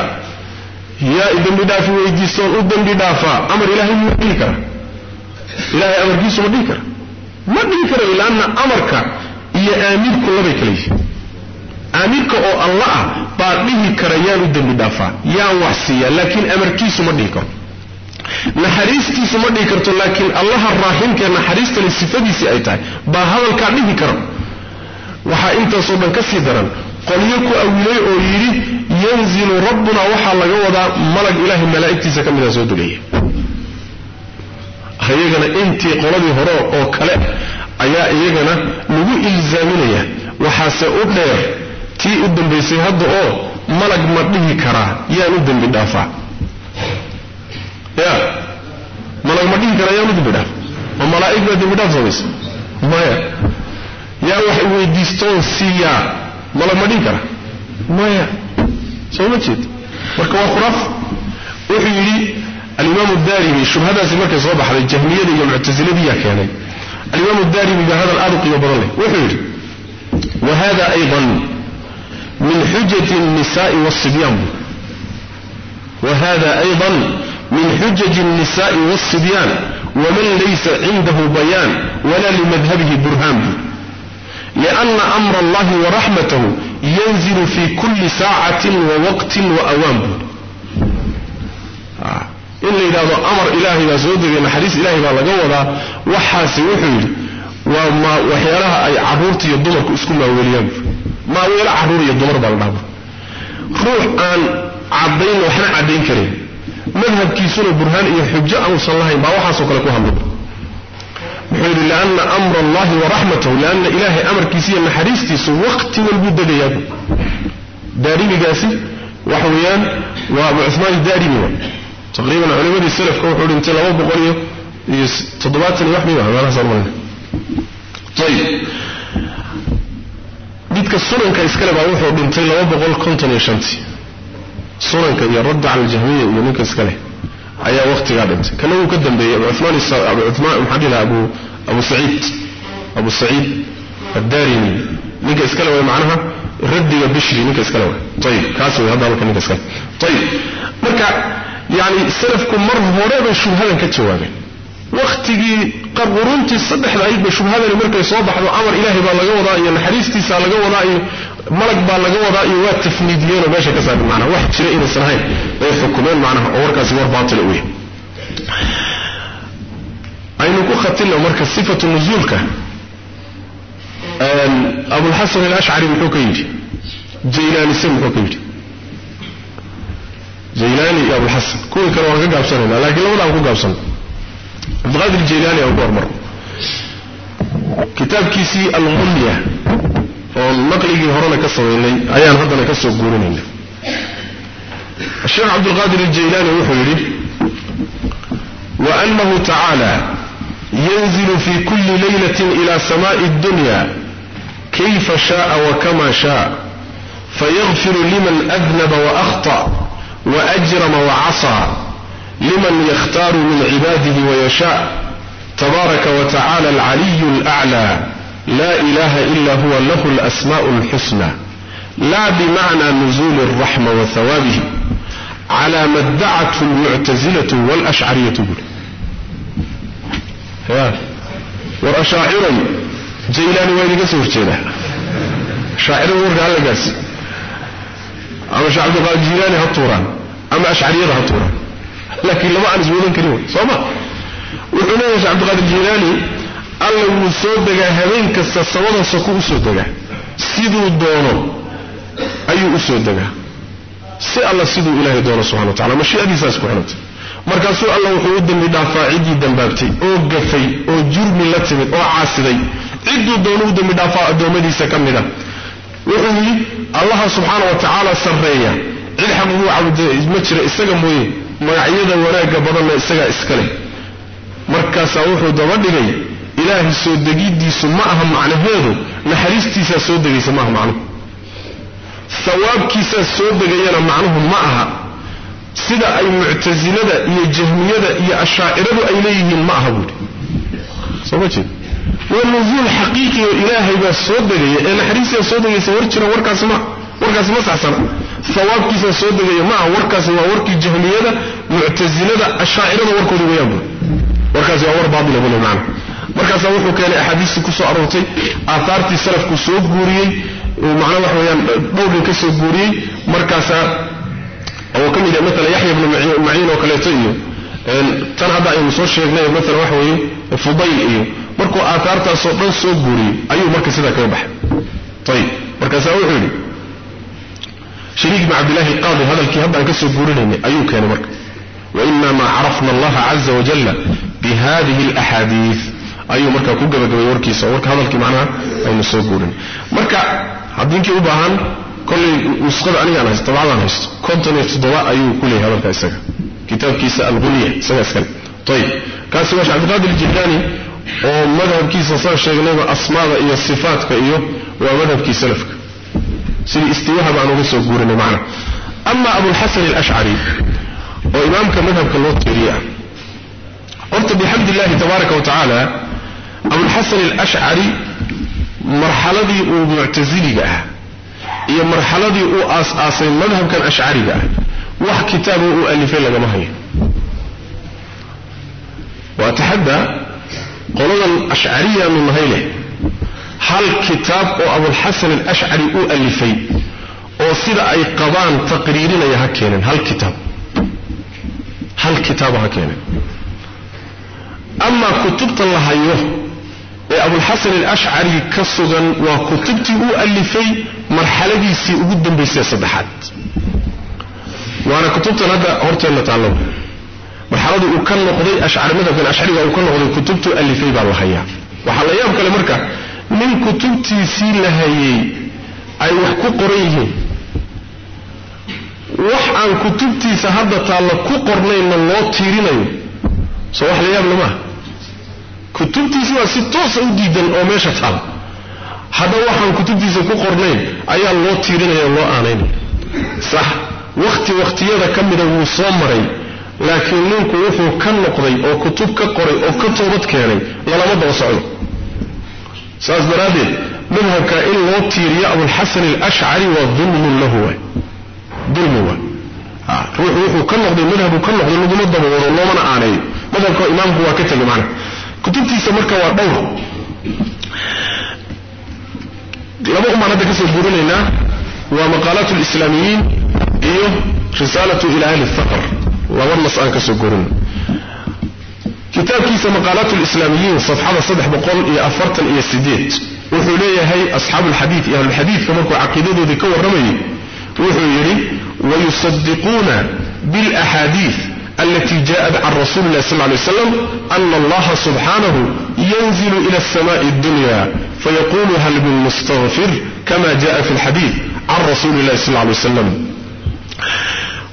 yaa i dembi dhaafi weydiisto oon u dembi dhaafaa amar ilaahay ma dhihi kara. Ilahay amarkiisu ma dhihi kara. Ma dhihi karayo laanna amarka iyo aamirku labay kala yihiin. Aamirka oo alla ah baa dhihi kara yaan u dembi dhaafaa yaan wax siiya laakiin amarkiisu ma dhihi karo naxariistiisu ma dhihi karto laakiin allaha raahimkee naxariistale sifadiisii ay tahay. Baa hadalkaa dhihi kara waxaa intaasoo dhan ka sii daran qolyo ku awilay oo yidhi yanzilu rabbuna waxaa laga wadaa malag ilaahay malaa'igtiisa ka mida soo degaya. Iyagana intii qoladii hore oo kale ayaa iyagana lagu ilzaaminaya. Waxaase u dheer tii u dambaysay hadda oo malag ma dhihi karaa yaan u dembi dhaafaa ya. Malagma dhihi kara yaa ma ma malaa'ig baa dembidhaaf samaysa maya. Yaa wax iweydiistoon siiyaa malagma dhihi kara? Maya. Soo ma jeed? Marka waa khuraaf. Wuxuu yidhi alimaamu daarimi shubhadaasi markay soo baxday jahmiyada iyo muctasiladiyaa keenay. Alimaamu daarimi hadal aad u qiimo badan leh. Wuxuu yidhi wa hada aydan min xujati الnisaءi wالصibyaan bu wa hada ayضa min xujaji الnisaءi wالsibyaan wman laysa cindahu bayaan wala limadhabihi burhaan buu lأna amr allahi waraxmatah yanzilu fi kuli saacati wawaqti waawaan ah, buu in la yidhahdo amar ilaahay baa soo degay naxariis ilaahay baa laga wadaa waxaasi wuxuu yidhi waa ma waxyaalaha ay carruurta iyo dumarku isku maaweeliyaan maaweelo carruur iyo dumar baa la dhaaba ruux aan caddayn waxna caddayn karin madhabkiisuna burhaan iyo xujo aanusan lahayn baa waxaasoo kale ku hadlay. Wuxuu yidhi lianna amra allahi waraxmatahu lianna ilaahay amarkiisa iyo naxariistiisu waqti walbuu degayaa daarimigaasi waxa weeyaan waa abu cumaan daarimi wa. Taqriiban culimadii salafka wuxuu dhintay laba boqol iyo iyo toddobaatan iyo wax miya meelahaasaan malina ayib midka sunanka iskale baa wuxuu dhintay laba boqol konton iyo shantii sunanka iyo radda cala aljahmiya iyo ninka iskale ayaa waqtigaa dhintay. Kana wuu ka dambeeyey abu cumaan abu cumaan maxaa dhihi laha abu abu saciid abu saciid addarimi ninka iskale way macnaha raddiga bishri ninka iskale way ayib kaas way hadda halka ninka iskale ayib marka yani salafku mar horeba shubhadan ka jawaabeen. Wakhtigii quruntii saddexda ayd bay shubhadani markay soo baxdo amar ilaahay baa laga wadaa iyo naxariistiisaa laga wadaa iyo malag baa laga wadaa iyo waa tafniidiyeenoo meesha ka saareen macnaha wax jira inaysan ahayn bay xukumeen macnaha oo warkaasi war baatila u yahay aynu ku khatilna marka sifatu nuzuulka. Abulxasan alashcari muxuu ka yidhi jaylaanise muxuu ka yidhi jaylaani iyo abulxasan kuwii kale waan ka gaabsanayna laakiin labadaan ku gaabsana cabdiqaadir jaylaani aan ku hormar. Kitaabkiisii almunya oo naqligii horena ka samaynay ayaan haddana ka soo guurinayna sheekh cabdulqaadir aljaylaani wuxuu yidhi waanahu tacaala yanzilu fi kulli laylatin ila samaai اddunya kayfa shaءa wakama shaء fayغfiru liman adnaba waأkhطأ وأجرم وعصى لمن يختار من عباده ويشاء تبارك وتعالى العلي الأعلى لا إله إلا هو له الأسماء الحسنى لا بمعنى نزول الرحمة وثوابه على ما ادعته المعتزلة والأشعرية والأشاعرة جيلان وين قصر جيلان شاعر ورقة على قاسي ama sheekh cabdiqaadir jiilaani ha tuuraan ama ashcariyada ha tuuraan laakiin lama aan iswadan karin wey soo ma wuxuu leeyahay sheekh cabdiqaadir jiilaani alla wuu soo degaa habeen kasta samada soko u degaa. Siduu doono ayuu u soo degaa. Si alla siduu ilaahay doono subxana wa tacala mashiicadiisaas ku xidhantay markaasuu alla wuxuu u dembi dhaafaa ciddii dambaabtay oo gafay oo jurmi la timid oo caasiday. Cidduu doono u dembi dhaafaa addoommadiisa ka mid a wuxuu yidhi allaha subxaana wa tacaala sarreeya. Cid xaquguu caabuda ma jira isaga mooye magacyada wanaagga badanna isagaa iskale markaasaa wuxuu daba dhigay ilaahay soo degiddiisu ma aha macnaheedu naxariistiisaa soo degaysa maaha macnuhu sawaabkiisaa soo degayana macnuhu ma aha. Sida ay muctasilada iyo jahmiyada iyo ashaaciradu ay leeyihiin ma aha buuhi soo ma jeed waa nuzuul xaqiiqi oo ilaahay baa soo degaya ee naxariistaa soo degaysa war jira warkaasi ma warkaasi ma saxsana sawaabkiisaa soo degaya ma aha warkaasi waa warkii jahmiyada muctasilada ashaacirada warkooda wayaan bu warkaasi waa war macna markaasaa wuxuu keenay axaadiistii ku soo aroortay aaaartii salafku soo guuriyey macnaa waxa weeyaan dhowrin ka guuriyey markaasaa oo ka mid ah maala yaxya ibnu maciin oo kaleeto iyo tan hadda aynu soo sheegnay maala waxa weeye fudayl iyo markuu aaaartaasoo dhan soo guuriyey ayuu marka sidaa kaga baxay. Ayib markaasaa wuxuu yidhi shariik bn cabdillahi alqaadi hadalkii haddaan ka soo guurinaynay ayuu keenay marka wainama carafna allaha caza wajalla bihadihi alaxaadiid ayuu markaa ku gabagabay warkiisa. Warka hadalkii macnaha aynu soo guurinay marka haddiinkii u baahan kollay nusqada anigaan haysto dabacdaan haysto konton iyo toddoba ayuu ku leeyahay hadalka isaga. Kitaabkiisa alguniya isaga iskale. Ayib kaasi waa cabdiqaadir jildaani oo madhabkiisa saan sheegnayba asmaada iyo sifaatka iyo waa madhabkii salafka sidii istiwaha baan uga soo guurinay macna. Ama abulxasan alashcari oo imaamka madhabka loo tiiriya horta bixamd illahi tabaaraka wa abulxasan alashcari marxaladii uu muctasiliga ah iyo marxaladii uu aas-aasay madhabkan ashcariga ah wax kitaaba uu alifay lagama hayo. Waa taxadda qoladan ashcariyaanu nahay leh hal kitaab oo abulxasan alashcari u alifay oo sida ay qabaan taqriirinaya ha keeneen hal kitaab. Hal kitaaba ha keeneen amaa kutubta la hayo ee abulxasan alashcari ka sugan waa kutubtii uu alifay marxaladiisii ugu dambaysay saddexaad. Waana kutubtan hadda horteenna taallo. Marxaladii uu ka noqday ashcari madhabkan ashcariga uu ka noqday kutubtuu alifay baa la hayaa. Waxaa la yaab kale marka nin kutubtiisii la hayey ay wax ku qoran yihiin. Wax aan kutubtiisa hadda taalla ku qornaynna loo tiirinayo. Soo wax la yaab lamaha kutubtiisii waa si toosa u diidan oo meesha taal. Haddaba waxaan kutubtiisa ku qornayn ayaa loo tiirinaya oo loo aanaynaya sax wakhti wakhtiyada ka mida wuu soo maray laakiin ninku wuxuu ka noqday oo kutub ka qoray oo ka toobad keenay lalama daba socdo. Saas daraaddeed madhabka in loo tiiriyo abulxasan alashcari waa dulmun lahu waay. Dulmi waay. Ruuxu wuxuu ka noqday madhabu ka noqday laguma daba wado loomana aaneeyo madhabka imaamku waa ka tegay macna kutubtiisa marka waa dhowr. Laba umaan hadda ka soo guurinaynaa waa maqaalaat lislaamiyiin iyo risaalatu ila ahli thaqr laba nas aan ka soo guurina kitaabkiisa maqaalaat lislaamiyiin safxada saddex boqol iyo afartan iyo sideed wuxuu leeyahay asxaabu alxadiid iyo ahlulxadiidka markuu caqiidadoodii ka warramayay wuxuu yidhi wayusadiquuna bilaxaadiid alati jaءat can rasuli اlahi sl lay slam ana allaha subxaanahu yanzilu ila الsamaءi اdunya fayaqulu hal min mustaqfir kama jaءa fi اlxadiid can rasuli اlahi sl lay wslam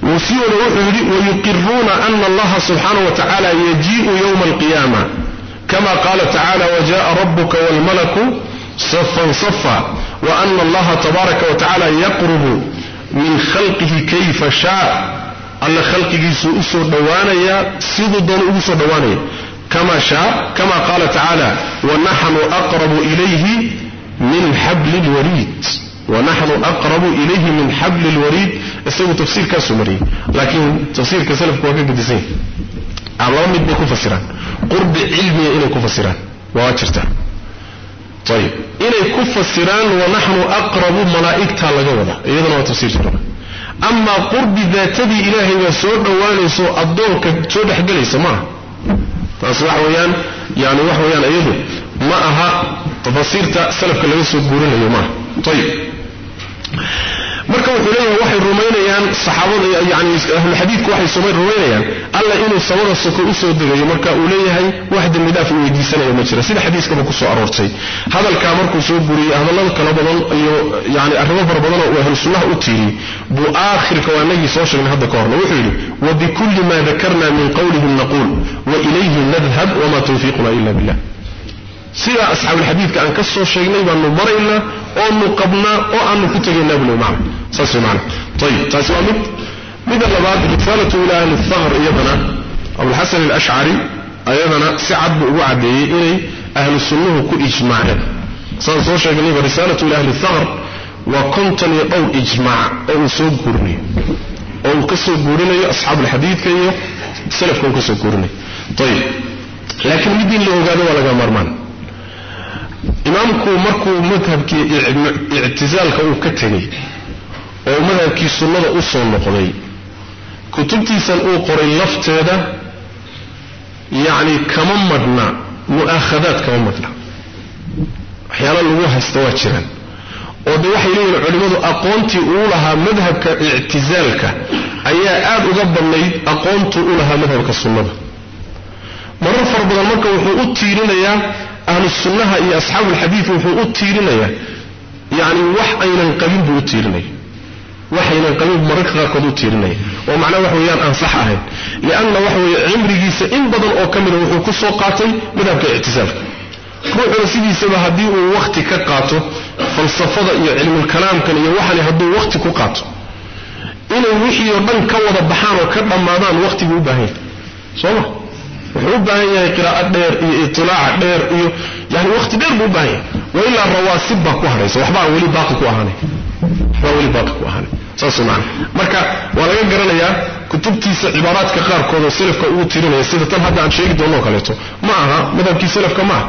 wasiyooda wuxuu yidhi wayuqiruuna ana allaha subxaanahu wa tacala yajiiءu ywma alqiyaama kama qaala tacala wajaءa rabuka wاlmalaku safan safa wa ana allaha tabaaraka wa tacala yaqrubu min khalqihi kayfa shaa alla khalqigiisuu u soo dhowaanayaa siduu doona ugu soo dhowaanaya. Kama qaala tacaala wanaxnu aqrabu ilayhi min xabli lwariid wanaxnu aqrabu ilayhi min xabli lwariid isagu tafsiirkaasuu mariyey laakiin tafsiirka salafku waa ka gedisan yahay. Laba mid bay ku fasiraan. Qurbi cilmiya inay ku fasiraan. Waa jirta. Ayib inay ku fasiraan wanaxnu aqrabu malaa'igtaa laga wada. Iyadana waa tafsiir jira amaa qurbi daatadii ilaahay baa soo dhowaanayso addoonka soo dhexgelaysa maaha. Taas waxa weeyaan yani wax weeyaan iyadu ma aha tafasiirta salafka laga soo guurinayo maaha. Ayib marka wuxuu leeyahay waxay rumaynayaan saxaabada yani ahlulxadiidku waxay rumaynayaan alla inuu samada soko u soo degayo marka uu leeyahay wax dembi dhaaf uu weydiisanayo ma jira. Sida xadiiskaba ku soo aroortay. Hadalkaa markuu soo guriyey hadallada kala badan iyo yani arrimo fara badan oo uu ahlu u tiiriyey buu aakhirka waa nagii soo sheegnay hadda ka horna. Wuxuu yidhi wabikulli ma dakarna min qawlihim naquul wa ilayhi nadhab wama tawfiiquna ila billah sidaa asxaabulxadiidka aan ka soo sheegnay baanu maraynaa oonu qabnaa oo aanu ku tegaynaa bule macna saas macna ayib taasi waa mid mida labaad risaalatu ila ahli thaqr iyadana abulxasan alashcari ayadana si cad buu ugu caddeeyey inay ahlu sunnuhu ku ijmaaceen. Saan soo sheegnayba risaalatu ila ahli thaqr waa konton iyo dhowr ijmaac oo uu soo guurinayo oo uu ka soo guurinayo asxaabulxadiidka iyo salafka uu ka soo guurinayo ayib laakiin mid in la ogaado waa laga maarmaan imaamku markuu madhabkii ictisaalka uu ka tegey oo madhabkii sunnada u soo noqday kutubtiisan uu qoray lafteeda yacni kama madhna mu'aakhadaad kama madhna. Waxyaala lagu haysta waa jiraan. Oo de waxay leeyihiin culimmadu aqoontii uu lahaa madhabka ictisaalka ayaa aad uga badnayd aqoontuu u lahaa madhabka sunnada. Marar fara badan marka wuxuu u tiirinayaa ahlu sunnaha iyo asxaabuulxadiid wuxuu u tiirinayaa yacni wax aynan qabin buu u tiirinaya. Wax aynan qabin mararka qaarkood u tiirinaya. Oo macnaha wax weeyaan aan sax ahayn. Lianna waxa weeye cimrigiisa in badan oo ka mida wuxuu ku soo qaatay madhabka ictisaalka. Ruuxuna sidiisaba haddii uu wakhti ka qaato falsafada iyo cilmulkalaamkan iyo waxani hadduu wakhti ku qaato inay wixii oo dhan ka wada baxaan oo ka dhammaadaan wakhtiguu u baahan yahay. Soo ma wuxuu u baahan yahay qiraa'o dheer iyo itilaaca dheer iyo yani wakhti dheer buu u baahan yahay. Wa rawaasib baa ku hadhaysa waxba aan weli baaqi ku ahaanay waxbaa weli baaqi ku ahaanay saas macana marka waa laga garanayaa kutubtiisa cibaaraadka qaarkood oo salafka ugu tirinaya sida tan hadda aan sheegi doono kaleeto. Ma aha madhabkii salafka ma aha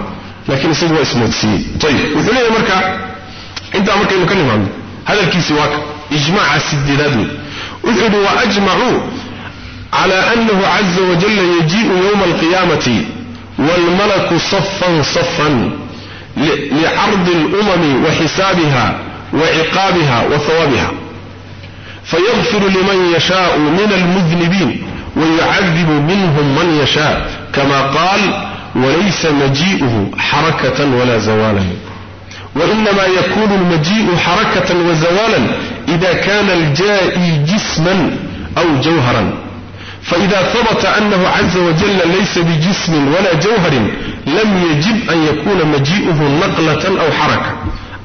laakiin isagu waa ismoodsiiyey. Ayib wuxuu leeyahay marka intaa markaynu ka nimaadno hadalkiisi waa ijmaaca sideedaad wey wuxuu yidhi waajmacuu cala anahu caza wajalla yajii'u yowma alqiyaamati waalmalaku safan safan licardi alumami wa xisaabiha wa ciqaabiha wa hawaabiha fayغfir liman yashaء min almudnibiin wayucadibu minhm man yashaء kama qaal walaysa majii'uhu xarakة wla zawala وإنما يكون المجيء حركة وزوالا إذا كان الجائي جسما أو جوهرا فإذا ثبت أنه عز وجل ليس بجسم ولا جوهر لم يجب أن يكون مجيئه نقلة أو حركة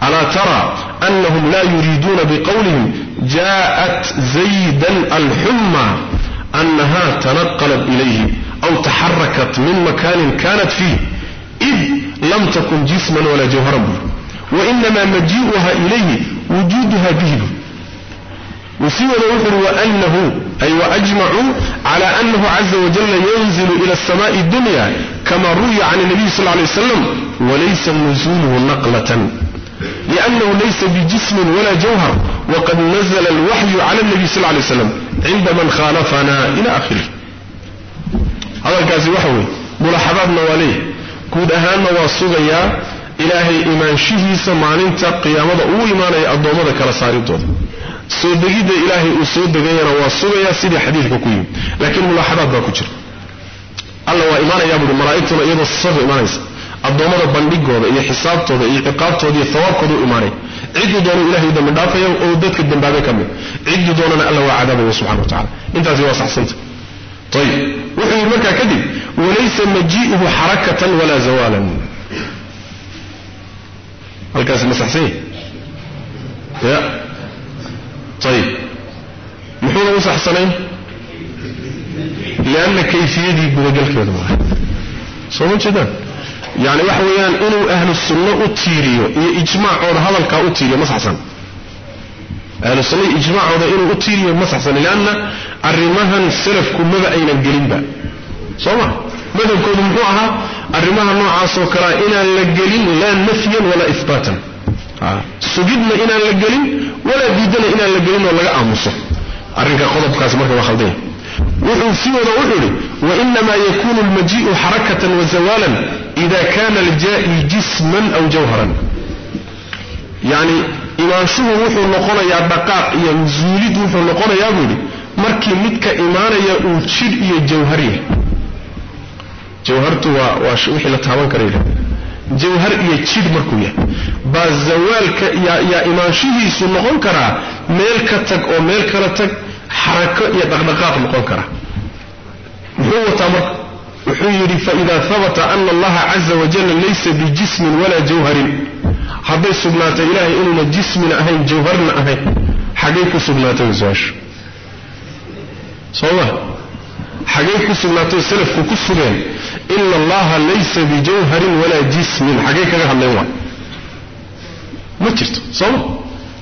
ألا ترى أنهم لا يريدون بقولهم جاءت زيدا الحمى أنها تنقلت إليه أو تحركت من مكان كانت فيه إذ لم تكن جسما ولا جوهرا به وإنما مجيئها إليه وجودها به وسوى الأخر وأنه أي وأجمعوا على أنه عز وجل ينزل إلى السماء الدنيا كما روي عن النبي صلى الله عليه وسلم وليس نزوله نقلة لأنه ليس بجسم ولا جوهر وقد نزل الوحي على النبي صلى الله عليه وسلم عند من خالفنا إلى آخره هذا الكاسي وحوي ملاحظات نواليه كود أهان واسوغيا ilaahay imaanshihiisa maalinta qiyaamada uu imaanaya addoommada kala saarintooda soo degidda ilaahay uu soo degayana waa sugayaa sidii xadiidka ku yimi laakiin mulaaxadaad baa ku jira. Alla waa imaanayaa buui malaa'igtuna iyadoo safa imaanaysa addoommada bandhigooda iyo xisaabtooda iyo ciqaabtooda iyo hawaabkooda u imaanaya cidduu doona ilahay dambi dhaafaya oo dadka dambaabay ka mid. Cidduu doonana alla waa cadaabaya subxana wa tacala intaasi waa saxsanta ayib wuxuu yidhi markaa kadib walaysa majii'uhu xarakatan walaa zawaalan. Halkaasi ma saxsan ya ayib muxuuna u saxsanayn lianna kayfiyadii gudagalkeeda maaha soo ma jeedaan yani waxa weeyaan inuu ahlu sunno u tiiriyo iyo ijmaacooda hadalkaa u tiiriyo ma saxsan ahlu sunna ijmaacooda inuu u tiiriyo ma saxsan lianna arrimahan salafku maba aynan gelinba soo ma madhabkoodu muxuu ahaa arrimaha noocaasoo kalea inaan la gelin laa nafyan walaa ihbaatan sugidna inaan la gelin walaa diidana inaan la gelin oo laga aamuso. Arrinka qodobkaasi marka waa khaldanya wuxuu sii wada wuxuu idhi wainamaa yakunu almajii'u xarakatan wazawalan ida kana aljaa'i jisman aw jawharan. Yacni imaanshuhu wuxuu noqonayaa dhaqaaq iyo zuulid wuxuu noqonayaa buu yidhi markii midka imaanaya uu jidh iyo jawhar yahay. Jawhartu waa waa wixii la taaban kara yidhahda jawhar iyo jidh markuu yahay. Baa zawaalka yaa imaanshihiisu noqon karaa meel ka tag oo meel kala tag xarako iyo dhaqdhaqaaq noqon kara. Muxuu wataa marka? Wuxuu yidhi faida habata ana allaha caza wajalla laysa bijismin walaa jawharin. Hadday sugnaatay ilaahay inuuna jismina ahayn jawharna ahayn. Xaggay ku sugnaatay su'aashu soo ma xaggay ku sugnaatay salafku ku sugeen ina allaha laysa bijawharin walaa jismin xaggay kaga hadleen waay. Ma jirto sooma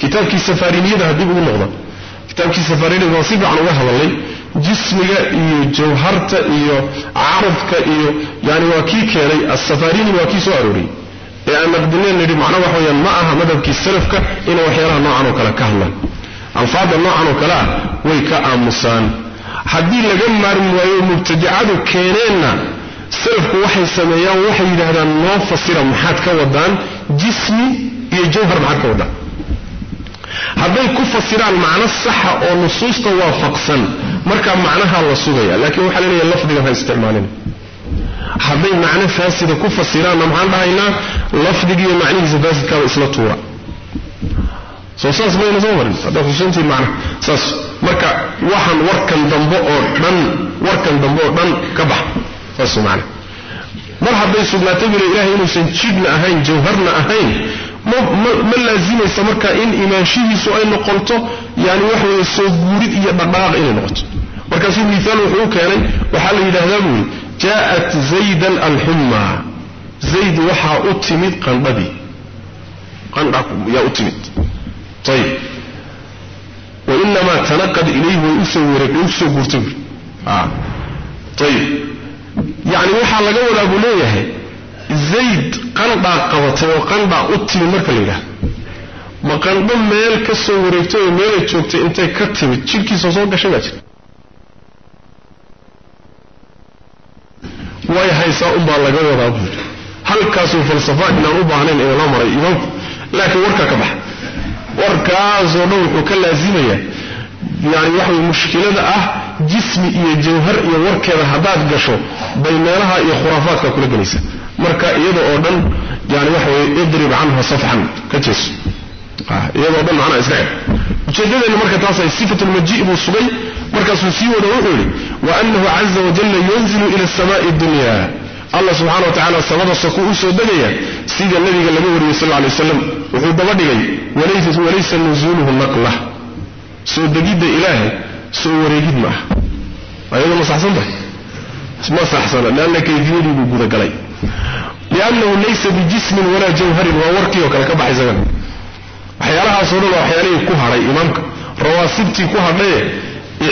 kitaabkii safaariniyada haddii ugu noqda kitaabkii safaariniyada waan si fiican uga hadalnay jismiga iyo jawharta iyo carabka iyo yani waa kii keenay asafarini waa kii soo arooriyey ee aan naqdineen nidhi macna wax weeyaan ma aha madhabkii salafka inay waxyaalaha noocan oo kale ka hadlaan. Alfaada noocan oo kale ah way ka aamusaan haddii laga maarmi waayo mubtadicadu keeneenna salafku waxay sameeyaan waxay yidhaahdaan noo fasira maxaad ka wadaan jismi iyo jawhar maxaad ka wadaan. Hadday ku fasiraan macno saxa oo nusuusta waafaqsan markaa macnaha la sugaya. Laakiin waxaa la leeyahay lafdigan ha isticmaalin. Hadday macno faasida ku fasiraanna maxaan dhahaynaa lafdigiiyo macnihiisa faasidkaaba isla tuura soo saas mayna soo marin haddaad xusuuntiin macnaha saas marka waxaan warkan dambe oo dhan warkan dambe oo dhan ka bax. Saas macna. Mar hadday sugnaatay bile ilahay inuusan jidhna ahayn jawharna ahayn ma laazimaysa marka in imaanshihiisu ay noqoto yani waxa weye soo guurid iyo dhaqdhaqaaq inay noqoto. Markaasuu miaal wuxuu u keenay waxaa la yidhaahdaa buu yidhi jaءat zaydan alxumma zayd waxaa u timid qandhadii. Qandha yaa u timid ayib wainamaa tanaqad ilayhi way u soo guurtay ayib yani waxaa laga wadaa buu leeyahay zayd qandhaa qabatay oo qandhaa u timid marka la yidhahdo ma qandho meel ka soo wareegtay oo meelay joogtay intay ka timid jidhkiisa soo gashay baa jira way haysaa unbaa laga wadaa buuri halkaasuu falsafa inaan u baahnayn inala maray imaamku laakiin warkaa ka baxa warkaasoo dhan wuxuu ka laasimayaa yani waxa mushkilada ah jismi iyo jawhar iyo warkeeda haddaad gasho bay meelaha iyo khuraafaadka kula gelaysa. Marka iyada oo dhan yani waxa idrib canha safxan ka jeeso iyadoo dhan macnaha iska xid ujeeddadeenna marka taasay sifatulmaji buu sugay markaasuu sii wada wuxuu yidhi wa annahu caza wajalla yanzilu ila asamaai dunya allah subxana wa tacala samada saku u soo degaya sida nabiga laga wariyey sal lay waslam wuxuu daba dhigay walaysa nuzuuluhu naqla. Soo degidda ilaahay soo wareegid ma ah ayado ma saxsan tahay? Ma saxsana leanna kayfiyadii buu gudagalay liannahu laysa bijismin walaa jawharin waa warkii oo kale ka baxay isagan waxyaalahaasoo dhan waxyaalihii ku hadhay imaamka. Rawaasibtii ku hadhaye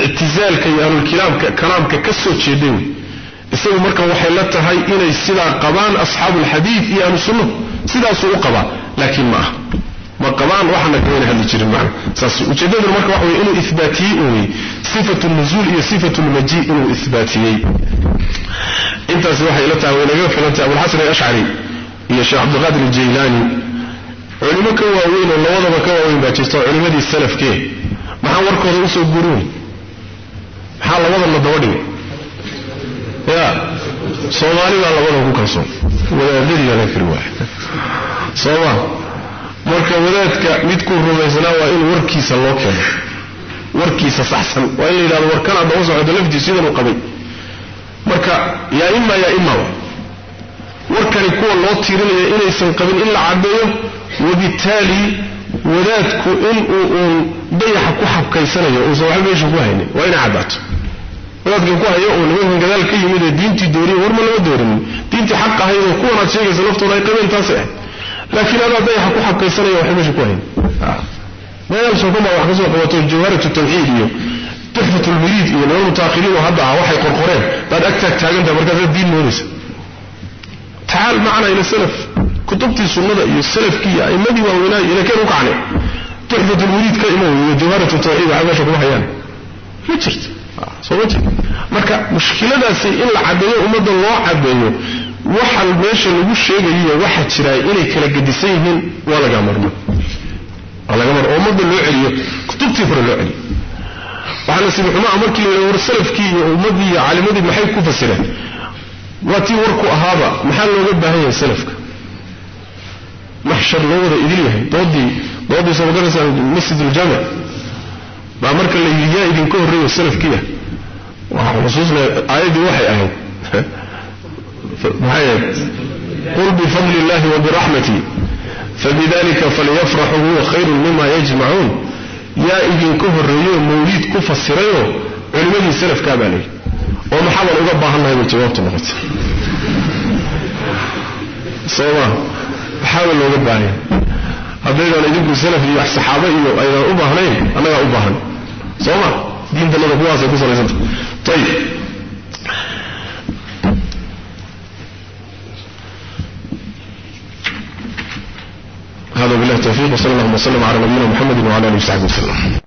ictizaalka iyo ahlulkalaamka kalaamka ka soo jeeday wey isagu marka waxay la tahay inay sidaa qabaan asxaabu alxadiid iyo ahlu sunna sidaasuu u qabaa laakiin ma ah ma qabaan waxana kawayna hadli jirin macna. Saas ujeeddaduna marka waxa weye inuu ihbaatiyey uunay sifatu nuzuul iyo sifatu lmaji inuu ihbaatiyey. Intaasi waxay la tahay way naga filantay abulxasan alashcari iyo sheekh cabdiqaadir aljaylaani. Culimo ka waaweyn oo labadaba ka waaweyn baa jirta culimadii salafkee. Maxaa warkooda u soo guurin maxaa labadana daba dhigay ya soomaali baa labadan ku kalsoon. Wadaadadii laga kari waaya sooma marka wadaadka midkuu rumaysnaa waa in warkiisa loo keeno. Warkiisa saxsan. Waa in la yidhahdo warkanaad daba socdo laftiis sidanuu qabay. Marka yaa ima yaa imaba warkani kuwa loo tiirinaya inaysan qabin in la caddeeyo wabittaali wadaadku inuu uun dayaxa ku xabkaysanayo uusan waxba meesha ku haynin. Waa inay caddaato wadaadkan ku hayo uu nimankan gadaal ka yimid ee diintii dooriye war ma lama doorinin diintii xaq ahayd oo kuwanaad sheegaysa laftooda ay qabeen taasay ahayd laakiin adaa dayaxa ku xabkaysanaya waxba meesha ku haynin meel sokoma wax ka soo qabato jawharatu tawxiid iyo tuxfat lmuriid iyo niman mutaakhiriin oo hadda ah waxay qorqoreen. Baad agtaag taagantaha markaasaad diin moodaysa. Tacaal macna ila salaf. Kutubtii sunnada iyo salafkii iyo a'imadii waaweynaa iyo ilakeen u kacne. Tuxfat lmuriid ka imo iyo jawharatu tawxiid waxba meesha kuma hayaan. Ma jirto marka mushkiladaasi in la caddeeyo ummadda loo caddeeyo waxa meesha lagu sheegayiyo waxa jiraa inay kala gedisan yihiin waa laga marmo. Ummadda loo celiyo kutubtii hore loo celiyo. Waxaa nasiib xumaa markii la war salafkii iyo ummaddii iyo caalimadii maxay ku fasireen? Waa tii warku ahaaba maxaa looga baahan yahay salafka? Maxshar loo wada idil yahay. Doodii doodii soo magaraysaa masjid uljaamic baa marka la yidhi yaa idinka horreeyo salafkii ah. Waxaa xusuusna aayaddii waxay ahayd (laughs) maxay ahayd qul bifadli illahi wa biraxmatii fabidalika falyafraxuu huwa khayrun mima yajmacuun yaa idinka horreeyo mawliid ku fasirayoo culimmadii salafkaa baa layidhi oo maxaaban uga baahannahay bay jawaabtu noqotay. (laughs) Sooma maxaaba looga baahanya haddaydaan idinku salaf iyo saxaabo iyo aydaan u baahnayn annagaa u baahan sooma diintanada kuwaasay ku salaysanta ayib هذا بالله التوفيق وصلى الله وسلم على نبينا محمد وعلى اله وصحبه وسلم